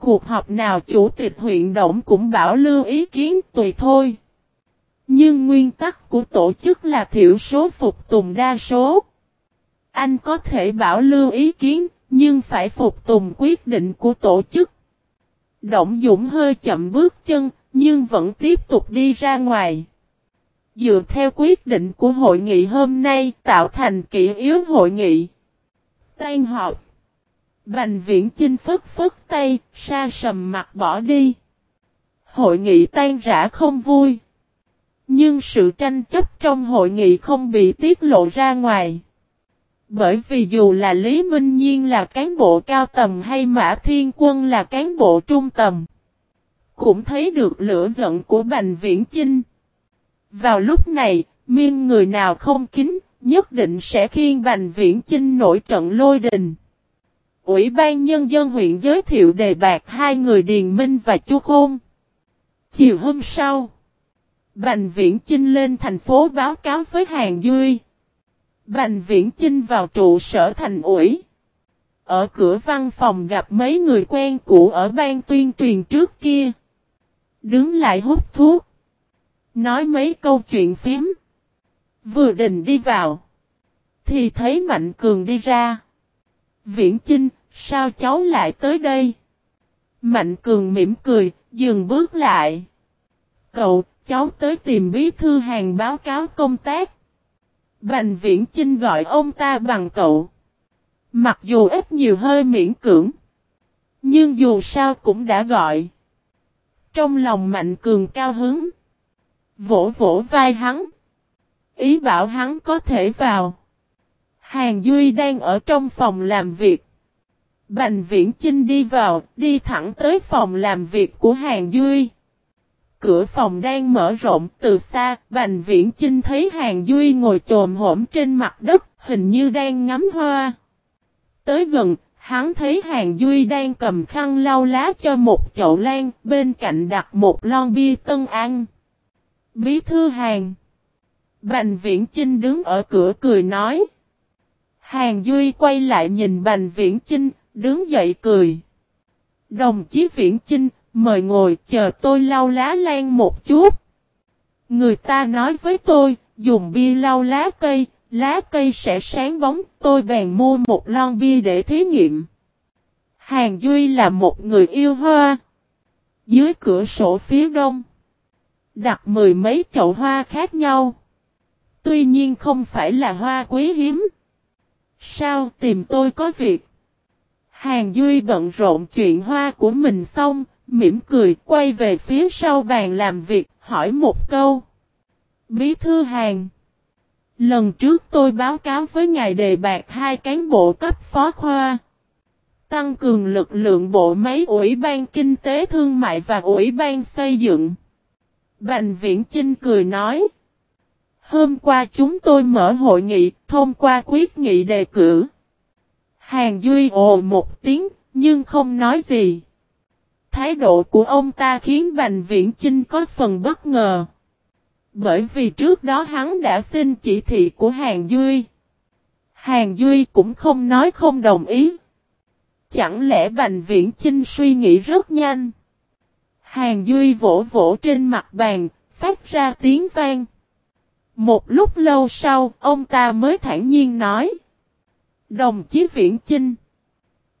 Cuộc họp nào chủ tịch huyện Động cũng bảo lưu ý kiến tùy thôi. Nhưng nguyên tắc của tổ chức là thiểu số phục tùng đa số. Anh có thể bảo lưu ý kiến, nhưng phải phục tùng quyết định của tổ chức. Động Dũng hơi chậm bước chân, nhưng vẫn tiếp tục đi ra ngoài. dựa theo quyết định của hội nghị hôm nay tạo thành kỷ yếu hội nghị. Tan họp. Bành viễn chinh phất phất tay, xa sầm mặt bỏ đi. Hội nghị tan rã không vui. Nhưng sự tranh chấp trong hội nghị không bị tiết lộ ra ngoài. Bởi vì dù là Lý Minh Nhiên là cán bộ cao tầm hay Mã Thiên Quân là cán bộ trung tầm, cũng thấy được lửa giận của Bành Viễn Chinh. Vào lúc này, miên người nào không kính, nhất định sẽ khiên Bành Viễn Chinh nổi trận lôi đình. Ủy ban Nhân dân huyện giới thiệu đề bạc hai người Điền Minh và Chu Khôn. Chiều hôm sau, Bành Viễn Chinh lên thành phố báo cáo với Hàng Duy. Bành Viễn Chinh vào trụ sở thành ủy. Ở cửa văn phòng gặp mấy người quen cũ ở ban tuyên truyền trước kia. Đứng lại hút thuốc. Nói mấy câu chuyện phím. Vừa định đi vào. Thì thấy Mạnh Cường đi ra. Viễn Chinh, sao cháu lại tới đây? Mạnh Cường mỉm cười, dừng bước lại. Cậu, cháu tới tìm bí thư hàng báo cáo công tác. Bành viễn Trinh gọi ông ta bằng cậu. Mặc dù ít nhiều hơi miễn cưỡng. Nhưng dù sao cũng đã gọi. Trong lòng mạnh cường cao hứng. Vỗ vỗ vai hắn. Ý bảo hắn có thể vào. Hàng Duy đang ở trong phòng làm việc. Bành viễn chinh đi vào, đi thẳng tới phòng làm việc của Hàng Duy. Cửa phòng đang mở rộng từ xa, Bành Viễn Chinh thấy Hàng Duy ngồi trồm hổm trên mặt đất, hình như đang ngắm hoa. Tới gần, hắn thấy Hàng Duy đang cầm khăn lau lá cho một chậu lan, bên cạnh đặt một lon bia tân an. Bí thư Hàng Bành Viễn Chinh đứng ở cửa cười nói. Hàng Duy quay lại nhìn Bành Viễn Chinh, đứng dậy cười. Đồng chí Viễn Chinh, Mời ngồi chờ tôi lau lá lan một chút. Người ta nói với tôi, dùng bia lau lá cây, lá cây sẽ sáng bóng, tôi bèn mua một lon bia để thí nghiệm. Hàng Duy là một người yêu hoa. Dưới cửa sổ phía đông, đặt mười mấy chậu hoa khác nhau. Tuy nhiên không phải là hoa quý hiếm. Sao tìm tôi có việc? Hàng Duy bận rộn chuyện hoa của mình xong, mỉm cười quay về phía sau bàn làm việc, hỏi một câu. Bí thư hàng. Lần trước tôi báo cáo với ngài đề bạc hai cán bộ cấp phó khoa. Tăng cường lực lượng bộ máy Ủy ban Kinh tế Thương mại và Ủy ban Xây dựng. Bành Viễn Chinh cười nói. Hôm qua chúng tôi mở hội nghị, thông qua quyết nghị đề cử. Hàng Duy ồ một tiếng, nhưng không nói gì. Thái độ của ông ta khiến Bành Viễn Chinh có phần bất ngờ. Bởi vì trước đó hắn đã xin chỉ thị của Hàng Duy. Hàng Duy cũng không nói không đồng ý. Chẳng lẽ Bành Viễn Chinh suy nghĩ rất nhanh. Hàng Duy vỗ vỗ trên mặt bàn, phát ra tiếng vang. Một lúc lâu sau, ông ta mới thản nhiên nói. Đồng chí Viễn Chinh.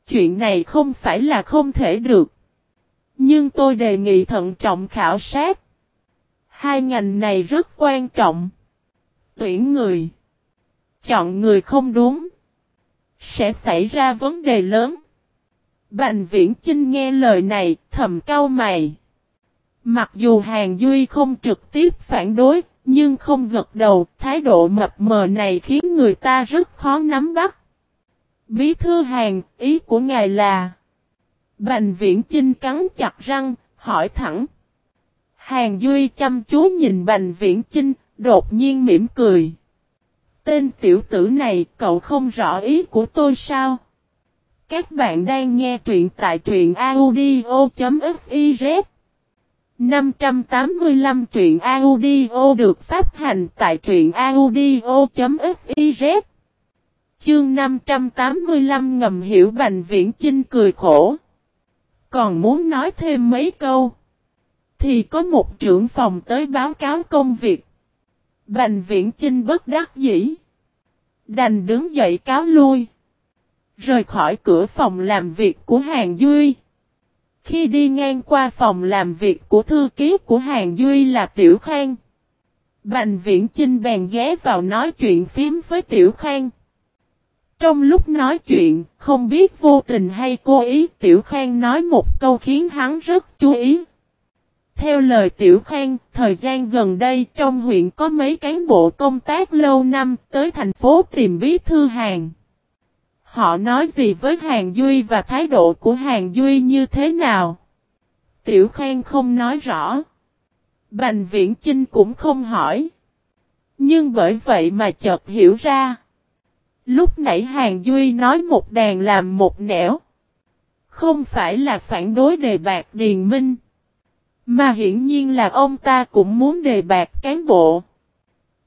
Chuyện này không phải là không thể được. Nhưng tôi đề nghị thận trọng khảo sát. Hai ngành này rất quan trọng. Tuyển người. Chọn người không đúng. Sẽ xảy ra vấn đề lớn. Bành viễn Trinh nghe lời này, thầm cau mày. Mặc dù Hàng Duy không trực tiếp phản đối, nhưng không gật đầu, thái độ mập mờ này khiến người ta rất khó nắm bắt. Bí thư Hàng, ý của ngài là Bành viễn Trinh cắn chặt răng, hỏi thẳng. Hàng Duy chăm chú nhìn Bành Viễn Chinh, đột nhiên mỉm cười. Tên tiểu tử này cậu không rõ ý của tôi sao? Các bạn đang nghe truyện tại truyện audio.fiz 585 truyện audio được phát hành tại truyện audio.fiz Chương 585 ngầm hiểu Bành Viễn Chinh cười khổ. Còn muốn nói thêm mấy câu. Thì có một trưởng phòng tới báo cáo công việc. Bành viễn chinh bất đắc dĩ. Đành đứng dậy cáo lui. Rời khỏi cửa phòng làm việc của Hàng Duy. Khi đi ngang qua phòng làm việc của thư ký của Hàng Duy là Tiểu Khang. Bành Viễn Chinh bèn ghé vào nói chuyện phím với Tiểu Khang. Trong lúc nói chuyện, không biết vô tình hay cố ý Tiểu Khang nói một câu khiến hắn rất chú ý. Theo lời Tiểu Khang, thời gian gần đây trong huyện có mấy cán bộ công tác lâu năm tới thành phố tìm bí thư hàng. Họ nói gì với Hàng Duy và thái độ của Hàng Duy như thế nào? Tiểu Khang không nói rõ. Bành Viễn Chinh cũng không hỏi. Nhưng bởi vậy mà chợt hiểu ra. Lúc nãy Hàng Duy nói một đàn làm một nẻo. Không phải là phản đối đề bạc Điền Minh. Mà hiển nhiên là ông ta cũng muốn đề bạc cán bộ.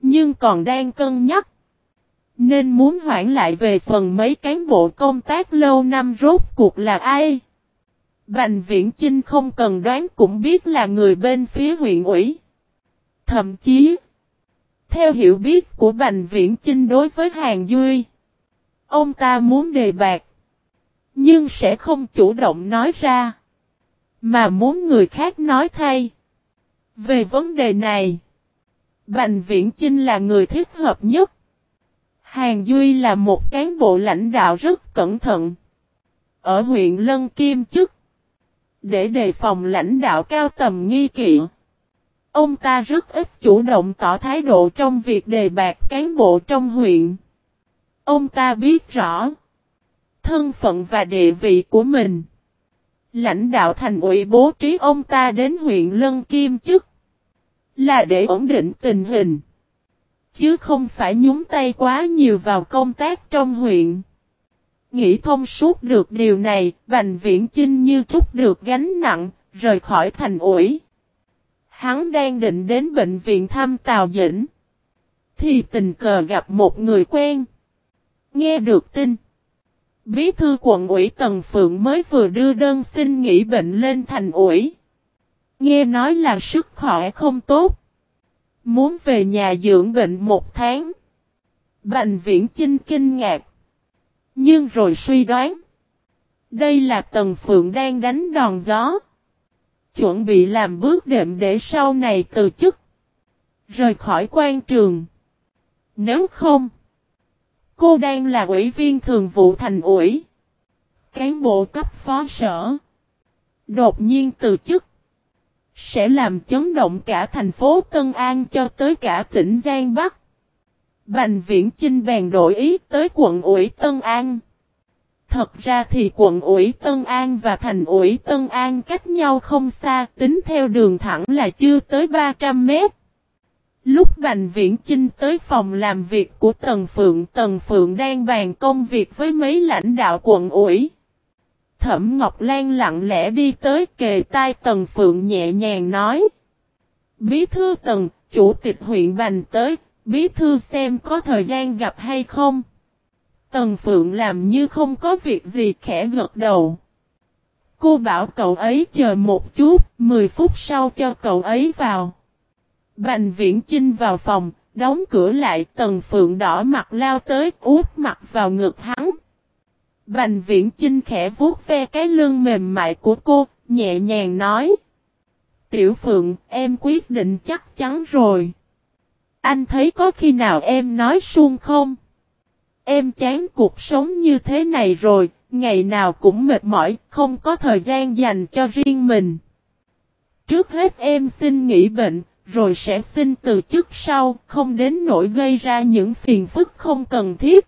Nhưng còn đang cân nhắc. Nên muốn hoãn lại về phần mấy cán bộ công tác lâu năm rốt cuộc là ai. Bành Viễn Chinh không cần đoán cũng biết là người bên phía huyện ủy. Thậm chí, theo hiểu biết của Bành Viễn Chinh đối với Hàng Duy, ông ta muốn đề bạc, nhưng sẽ không chủ động nói ra, mà muốn người khác nói thay. Về vấn đề này, Bành Viễn Chinh là người thích hợp nhất. Hàng Duy là một cán bộ lãnh đạo rất cẩn thận. Ở huyện Lân Kim chức. Để đề phòng lãnh đạo cao tầm nghi kỵ. Ông ta rất ít chủ động tỏ thái độ trong việc đề bạc cán bộ trong huyện. Ông ta biết rõ thân phận và địa vị của mình. Lãnh đạo thành ủy bố trí ông ta đến huyện Lân Kim chức là để ổn định tình hình, chứ không phải nhúng tay quá nhiều vào công tác trong huyện. Nghĩ thông suốt được điều này, Bành Viễn Chinh như trút được gánh nặng, rời khỏi thành ủi. Hắn đang định đến bệnh viện thăm Tào Dĩnh. Thì tình cờ gặp một người quen. Nghe được tin. Bí thư quận ủy Tần Phượng mới vừa đưa đơn xin nghỉ bệnh lên thành ủy. Nghe nói là sức khỏe không tốt. Muốn về nhà dưỡng bệnh một tháng. Bành viễn chinh kinh ngạc. Nhưng rồi suy đoán. Đây là Tần Phượng đang đánh đòn gió. Chuẩn bị làm bước đệm để sau này từ chức. Rời khỏi quan trường. Nếu không. Cô đang là ủy viên thường vụ thành ủy. Cán bộ cấp phó sở. Đột nhiên từ chức. Sẽ làm chấn động cả thành phố Tân An cho tới cả tỉnh Giang Bắc. Bành viễn Chinh bèn đổi ý tới quận ủy Tân An. Thật ra thì quận ủy Tân An và thành ủy Tân An cách nhau không xa, tính theo đường thẳng là chưa tới 300 mét. Lúc Bành Viễn Chinh tới phòng làm việc của Tần Phượng, Tần Phượng đang bàn công việc với mấy lãnh đạo quận ủy. Thẩm Ngọc Lan lặng lẽ đi tới kề tai Tần Phượng nhẹ nhàng nói. Bí thư Tần, chủ tịch huyện Bành tới, bí thư xem có thời gian gặp hay không. Tần Phượng làm như không có việc gì khẽ gật đầu. Cô bảo cậu ấy chờ một chút, 10 phút sau cho cậu ấy vào. Bành viễn chinh vào phòng, đóng cửa lại tần phượng đỏ mặt lao tới út mặt vào ngực hắn. Bành viễn chinh khẽ vuốt ve cái lưng mềm mại của cô, nhẹ nhàng nói. Tiểu phượng, em quyết định chắc chắn rồi. Anh thấy có khi nào em nói suông không? Em chán cuộc sống như thế này rồi, ngày nào cũng mệt mỏi, không có thời gian dành cho riêng mình. Trước hết em xin nghỉ bệnh, rồi sẽ xin từ chức sau, không đến nỗi gây ra những phiền phức không cần thiết.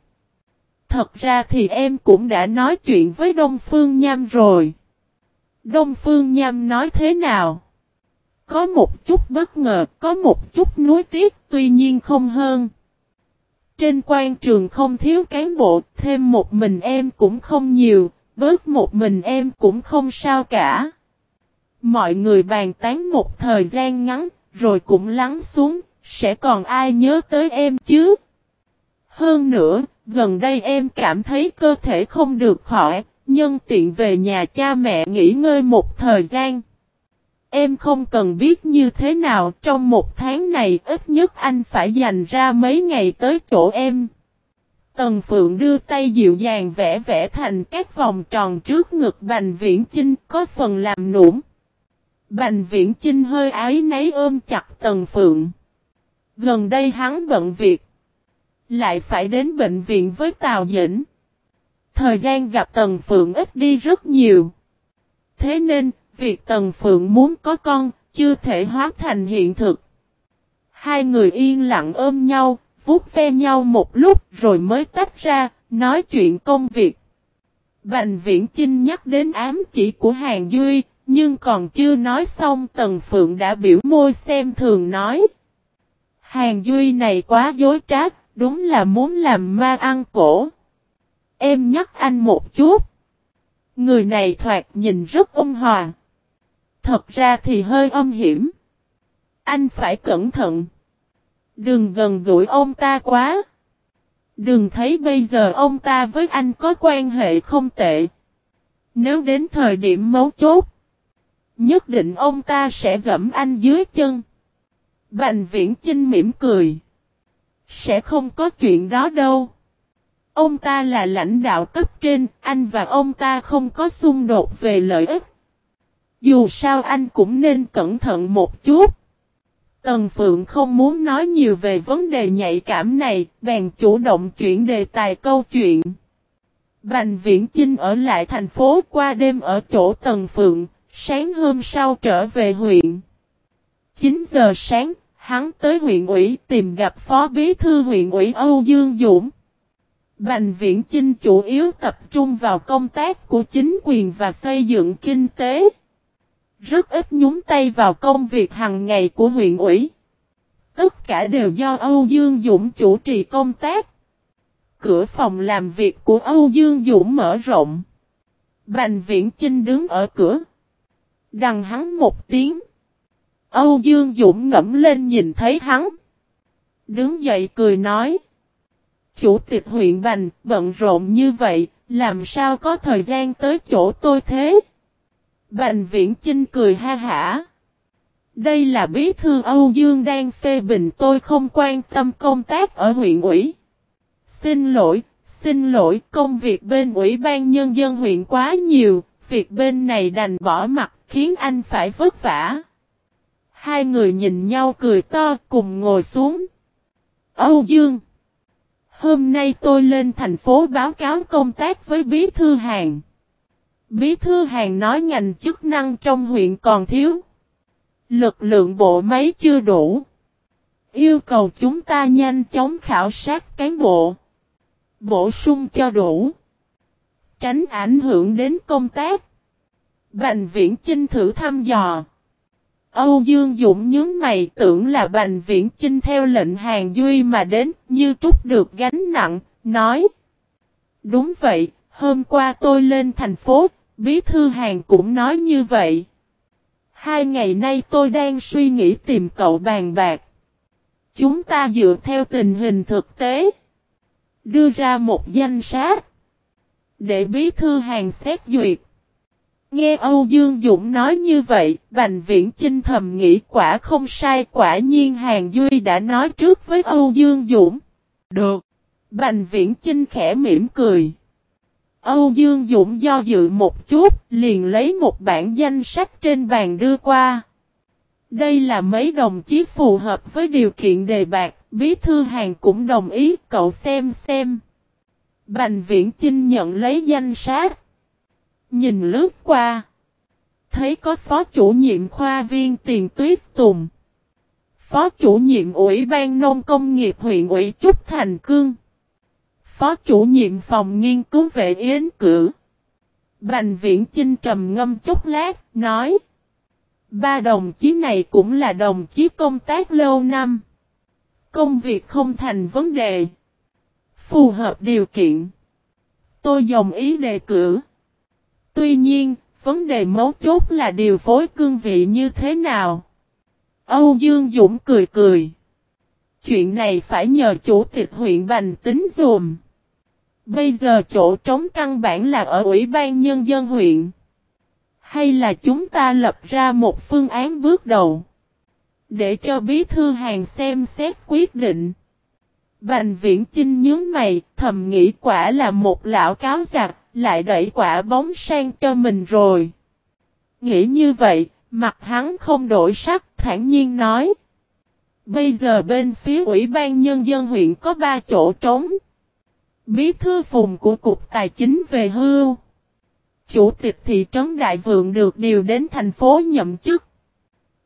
Thật ra thì em cũng đã nói chuyện với Đông Phương Nham rồi. Đông Phương Nham nói thế nào? Có một chút bất ngờ, có một chút nuối tiếc, tuy nhiên không hơn. Trên quan trường không thiếu cán bộ, thêm một mình em cũng không nhiều, bớt một mình em cũng không sao cả. Mọi người bàn tán một thời gian ngắn, rồi cũng lắng xuống, sẽ còn ai nhớ tới em chứ? Hơn nữa, gần đây em cảm thấy cơ thể không được khỏi, nhân tiện về nhà cha mẹ nghỉ ngơi một thời gian. Em không cần biết như thế nào, trong một tháng này ít nhất anh phải dành ra mấy ngày tới chỗ em. Tần Phượng đưa tay dịu dàng vẽ vẽ thành các vòng tròn trước ngực Bành Viễn Chinh có phần làm nũng. Bành viễn Chinh hơi ái nấy ôm chặt Tần Phượng. Gần đây hắn bận việc. Lại phải đến bệnh viện với Tào Dĩnh. Thời gian gặp Tần Phượng ít đi rất nhiều. Thế nên, việc Tần Phượng muốn có con, chưa thể hóa thành hiện thực. Hai người yên lặng ôm nhau, vuốt ve nhau một lúc rồi mới tách ra, nói chuyện công việc. Bành viễn Chinh nhắc đến ám chỉ của Hàng Duy, nhưng còn chưa nói xong Tần Phượng đã biểu môi xem thường nói. Hàng Duy này quá dối trác, đúng là muốn làm ma ăn cổ. Em nhắc anh một chút. Người này thoạt nhìn rất ôn hòa. Thật ra thì hơi âm hiểm. Anh phải cẩn thận. Đừng gần gũi ông ta quá. Đừng thấy bây giờ ông ta với anh có quan hệ không tệ. Nếu đến thời điểm mấu chốt. Nhất định ông ta sẽ gẫm anh dưới chân. Bành viễn Chinh mỉm cười. Sẽ không có chuyện đó đâu. Ông ta là lãnh đạo cấp trên, anh và ông ta không có xung đột về lợi ích. Dù sao anh cũng nên cẩn thận một chút. Tần Phượng không muốn nói nhiều về vấn đề nhạy cảm này, bèn chủ động chuyển đề tài câu chuyện. Bành Viễn Chinh ở lại thành phố qua đêm ở chỗ Tần Phượng, sáng hôm sau trở về huyện. 9 giờ sáng, hắn tới huyện ủy tìm gặp Phó Bí Thư huyện ủy Âu Dương Dũng. Bành Viễn Chinh chủ yếu tập trung vào công tác của chính quyền và xây dựng kinh tế. Rất ít nhúng tay vào công việc hàng ngày của huyện ủy. Tất cả đều do Âu Dương Dũng chủ trì công tác. Cửa phòng làm việc của Âu Dương Dũng mở rộng. Bành Viễn Chinh đứng ở cửa. Đằng hắn một tiếng. Âu Dương Dũng ngẫm lên nhìn thấy hắn. Đứng dậy cười nói. Chủ tịch huyện Bành bận rộn như vậy, làm sao có thời gian tới chỗ tôi thế? Bành viễn Chinh cười ha hả. Đây là bí thư Âu Dương đang phê bình tôi không quan tâm công tác ở huyện ủy. Xin lỗi, xin lỗi, công việc bên ủy ban nhân dân huyện quá nhiều, việc bên này đành bỏ mặt, khiến anh phải vất vả. Hai người nhìn nhau cười to cùng ngồi xuống. Âu Dương, Hôm nay tôi lên thành phố báo cáo công tác với Bí Thư Hàng. Bí Thư Hàng nói ngành chức năng trong huyện còn thiếu. Lực lượng bộ máy chưa đủ. Yêu cầu chúng ta nhanh chóng khảo sát cán bộ. Bổ sung cho đủ. Tránh ảnh hưởng đến công tác. Bành viễn Chinh thử thăm dò. Âu Dương Dũng nhớ mày tưởng là Bành Viễn Chinh theo lệnh hàng Duy mà đến như trút được gánh nặng, nói. Đúng vậy, hôm qua tôi lên thành phố, bí thư hàng cũng nói như vậy. Hai ngày nay tôi đang suy nghĩ tìm cậu bàn bạc. Chúng ta dựa theo tình hình thực tế. Đưa ra một danh sách. Để bí thư hàng xét duyệt. Nghe Âu Dương Dũng nói như vậy, Bành Viễn Chinh thầm nghĩ quả không sai quả nhiên Hàng Duy đã nói trước với Âu Dương Dũng. Được. Bành Viễn Chinh khẽ mỉm cười. Âu Dương Dũng do dự một chút, liền lấy một bản danh sách trên bàn đưa qua. Đây là mấy đồng chí phù hợp với điều kiện đề bạc, bí thư hàng cũng đồng ý, cậu xem xem. Bành Viễn Chinh nhận lấy danh sách. Nhìn lướt qua. Thấy có phó chủ nhiệm khoa viên tiền tuyết tùng. Phó chủ nhiệm ủy ban nông công nghiệp huyện ủy Trúc Thành Cương. Phó chủ nhiệm phòng nghiên cứu vệ yến cử. Bành viễn Chinh trầm ngâm chút lát, nói. Ba đồng chí này cũng là đồng chí công tác lâu năm. Công việc không thành vấn đề. Phù hợp điều kiện. Tôi đồng ý đề cử. Tuy nhiên, vấn đề mấu chốt là điều phối cương vị như thế nào. Âu Dương Dũng cười cười. Chuyện này phải nhờ chủ tịch huyện Bành tính dùm. Bây giờ chỗ trống căn bản là ở Ủy ban Nhân dân huyện. Hay là chúng ta lập ra một phương án bước đầu. Để cho bí thư hàng xem xét quyết định. Bành viễn Trinh nhớ mày thầm nghĩ quả là một lão cáo giặc lại đẩy quả bóng sang cho mình rồi. Nghĩ như vậy, mặt hắn không đổi sắc, thản nhiên nói. Bây giờ bên phía Ủy ban Nhân dân huyện có 3 chỗ trống. Bí thư phùng của Cục Tài chính về hưu. Chủ tịch thị trấn Đại Vượng được điều đến thành phố nhậm chức.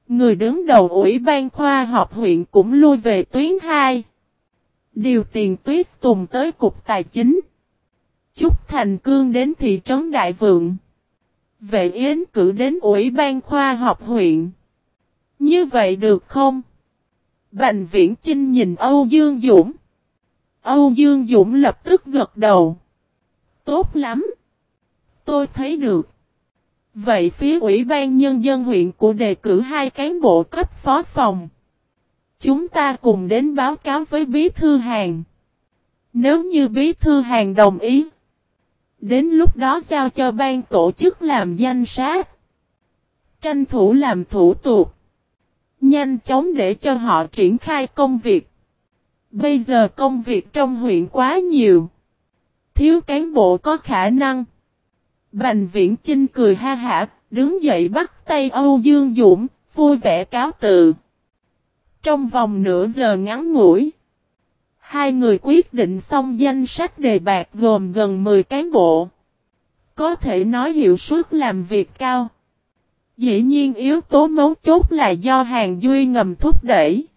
Người đứng đầu Ủy ban khoa học huyện cũng lui về tuyến 2. Điều tiền tuyết tùng tới Cục Tài chính. Chúc Thành Cương đến thị trấn Đại Vượng. Vệ Yến cử đến Ủy ban khoa học huyện. Như vậy được không? Bành Viễn Chinh nhìn Âu Dương Dũng. Âu Dương Dũng lập tức gật đầu. Tốt lắm. Tôi thấy được. Vậy phía Ủy ban Nhân dân huyện của đề cử hai cán bộ cấp phó phòng. Chúng ta cùng đến báo cáo với Bí Thư Hàng. Nếu như Bí Thư Hàng đồng ý. Đến lúc đó giao cho ban tổ chức làm danh sát. Tranh thủ làm thủ tục. Nhanh chóng để cho họ triển khai công việc. Bây giờ công việc trong huyện quá nhiều. Thiếu cán bộ có khả năng. Bành viễn Chinh cười ha hả, đứng dậy bắt tay Âu Dương Dũng, vui vẻ cáo tự. Trong vòng nửa giờ ngắn ngủi, hai người quyết định xong danh sách đề bạc gồm gần 10 cán bộ. Có thể nói hiệu suất làm việc cao. Dĩ nhiên yếu tố mấu chốt là do hàng duy ngầm thúc đẩy.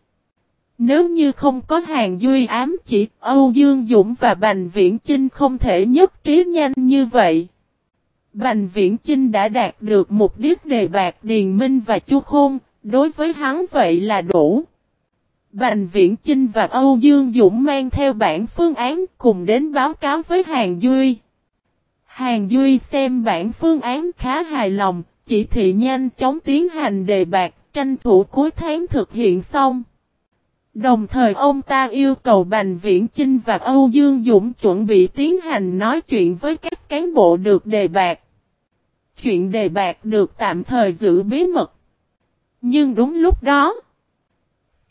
Nếu như không có hàng duy ám chỉ, Âu Dương Dũng và Bành Viễn Chinh không thể nhất trí nhanh như vậy. Bành Viễn Chinh đã đạt được mục đích đề bạc Điền Minh và Chu Khôn, đối với hắn vậy là đủ. Bành Viễn Chinh và Âu Dương Dũng mang theo bản phương án cùng đến báo cáo với Hàng Duy. Hàng Duy xem bản phương án khá hài lòng, chỉ thị nhanh chóng tiến hành đề bạc, tranh thủ cuối tháng thực hiện xong. Đồng thời ông ta yêu cầu Bành Viễn Chinh và Âu Dương Dũng chuẩn bị tiến hành nói chuyện với các cán bộ được đề bạc. Chuyện đề bạc được tạm thời giữ bí mật. Nhưng đúng lúc đó,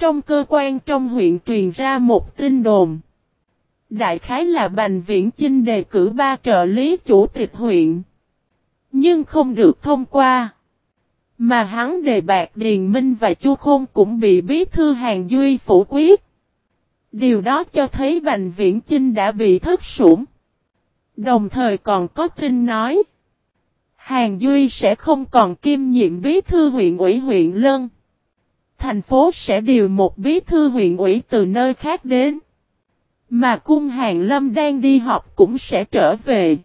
trong cơ quan trong huyện truyền ra một tin đồn. Đại khái là Bành Viễn Chinh đề cử ba trợ lý chủ tịch huyện. Nhưng không được thông qua. Mà hắn đề bạc Điền Minh và Chu Khôn cũng bị bí thư hàng Duy phủ quyết. Điều đó cho thấy Bành Viễn Chinh đã bị thất sủng. Đồng thời còn có tin nói. Hàng Duy sẽ không còn kiêm nhiệm bí thư huyện ủy huyện Lân. Thành phố sẽ điều một bí thư huyện ủy từ nơi khác đến. Mà cung hàng lâm đang đi học cũng sẽ trở về.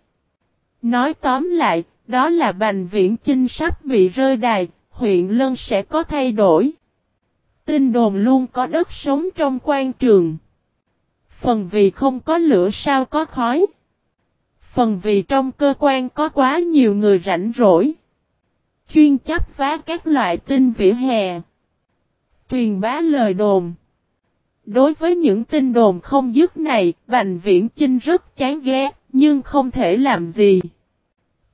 Nói tóm lại, đó là Bành Viễn Chinh sắp bị rơi đài, huyện Lân sẽ có thay đổi. Tin đồn luôn có đất sống trong quan trường. Phần vì không có lửa sao có khói. Phần vì trong cơ quan có quá nhiều người rảnh rỗi. Chuyên chấp vá các loại tin vỉa hè. Truyền bá lời đồn. Đối với những tin đồn không dứt này, Bành Viễn Chinh rất chán ghét, nhưng không thể làm gì.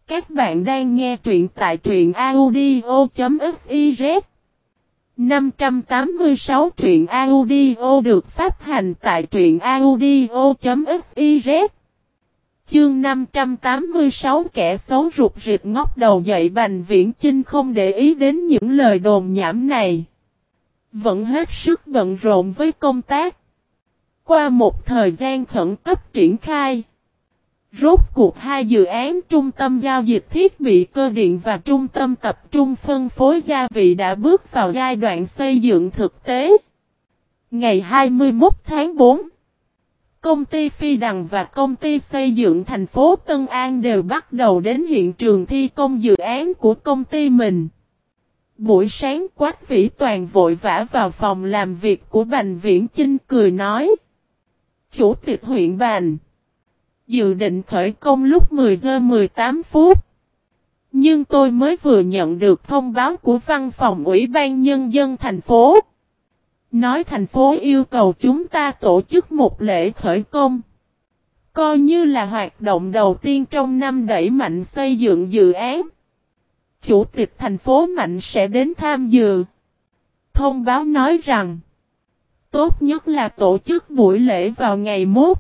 Các bạn đang nghe truyện tại truyện audio.fiz 586 truyện audio được phát hành tại truyện audio.fiz Chương 586 kẻ xấu rụt rịt ngóc đầu dậy Bành Viễn Chinh không để ý đến những lời đồn nhảm này. Vẫn hết sức bận rộn với công tác. Qua một thời gian khẩn cấp triển khai. Rốt cuộc hai dự án trung tâm giao dịch thiết bị cơ điện và trung tâm tập trung phân phối gia vị đã bước vào giai đoạn xây dựng thực tế. Ngày 21 tháng 4 Công ty Phi Đằng và công ty xây dựng thành phố Tân An đều bắt đầu đến hiện trường thi công dự án của công ty mình. Buổi sáng Quách Vĩ Toàn vội vã vào phòng làm việc của Bành Viễn Chinh cười nói. Chủ tịch huyện Bành. Dự định khởi công lúc 10 giờ 18 phút. Nhưng tôi mới vừa nhận được thông báo của văn phòng Ủy ban Nhân dân thành phố. Nói thành phố yêu cầu chúng ta tổ chức một lễ khởi công. Coi như là hoạt động đầu tiên trong năm đẩy mạnh xây dựng dự án. Chủ tịch thành phố Mạnh sẽ đến tham dự. Thông báo nói rằng, tốt nhất là tổ chức buổi lễ vào ngày mốt.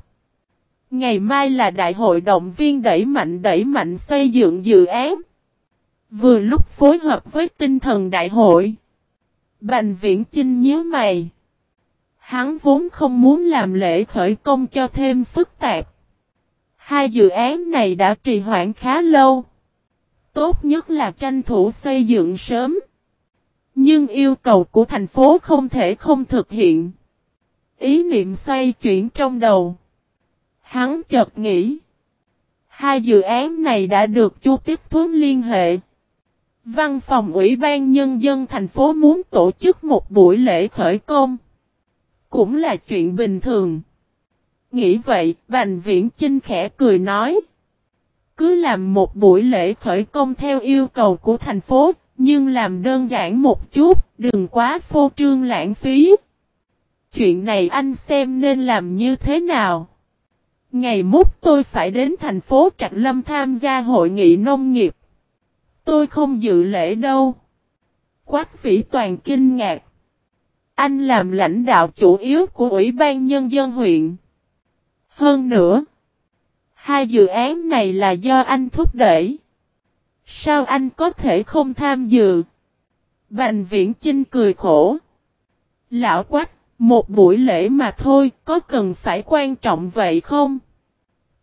Ngày mai là đại hội động viên đẩy mạnh đẩy mạnh xây dựng dự án. Vừa lúc phối hợp với tinh thần đại hội. Bành viễn Chinh nhớ mày. Hắn vốn không muốn làm lễ khởi công cho thêm phức tạp. Hai dự án này đã trì hoãn khá lâu. Tốt nhất là tranh thủ xây dựng sớm. Nhưng yêu cầu của thành phố không thể không thực hiện. Ý niệm xoay chuyển trong đầu. Hắn chợt nghĩ. Hai dự án này đã được Chu Tiếp Thuấn liên hệ. Văn phòng Ủy ban Nhân dân thành phố muốn tổ chức một buổi lễ khởi công. Cũng là chuyện bình thường. Nghĩ vậy, Bành Viễn Chinh khẽ cười nói. Cứ làm một buổi lễ khởi công theo yêu cầu của thành phố, nhưng làm đơn giản một chút, đừng quá phô trương lãng phí. Chuyện này anh xem nên làm như thế nào? Ngày mốt tôi phải đến thành phố Trạch Lâm tham gia hội nghị nông nghiệp. Tôi không dự lễ đâu. Quách vĩ toàn kinh ngạc. Anh làm lãnh đạo chủ yếu của Ủy ban Nhân dân huyện. Hơn nữa, hai dự án này là do anh thúc đẩy. Sao anh có thể không tham dự? Bành viễn Chinh cười khổ. Lão quách, một buổi lễ mà thôi, có cần phải quan trọng vậy không?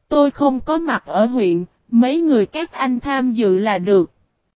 Tôi không có mặt ở huyện, mấy người các anh tham dự là được.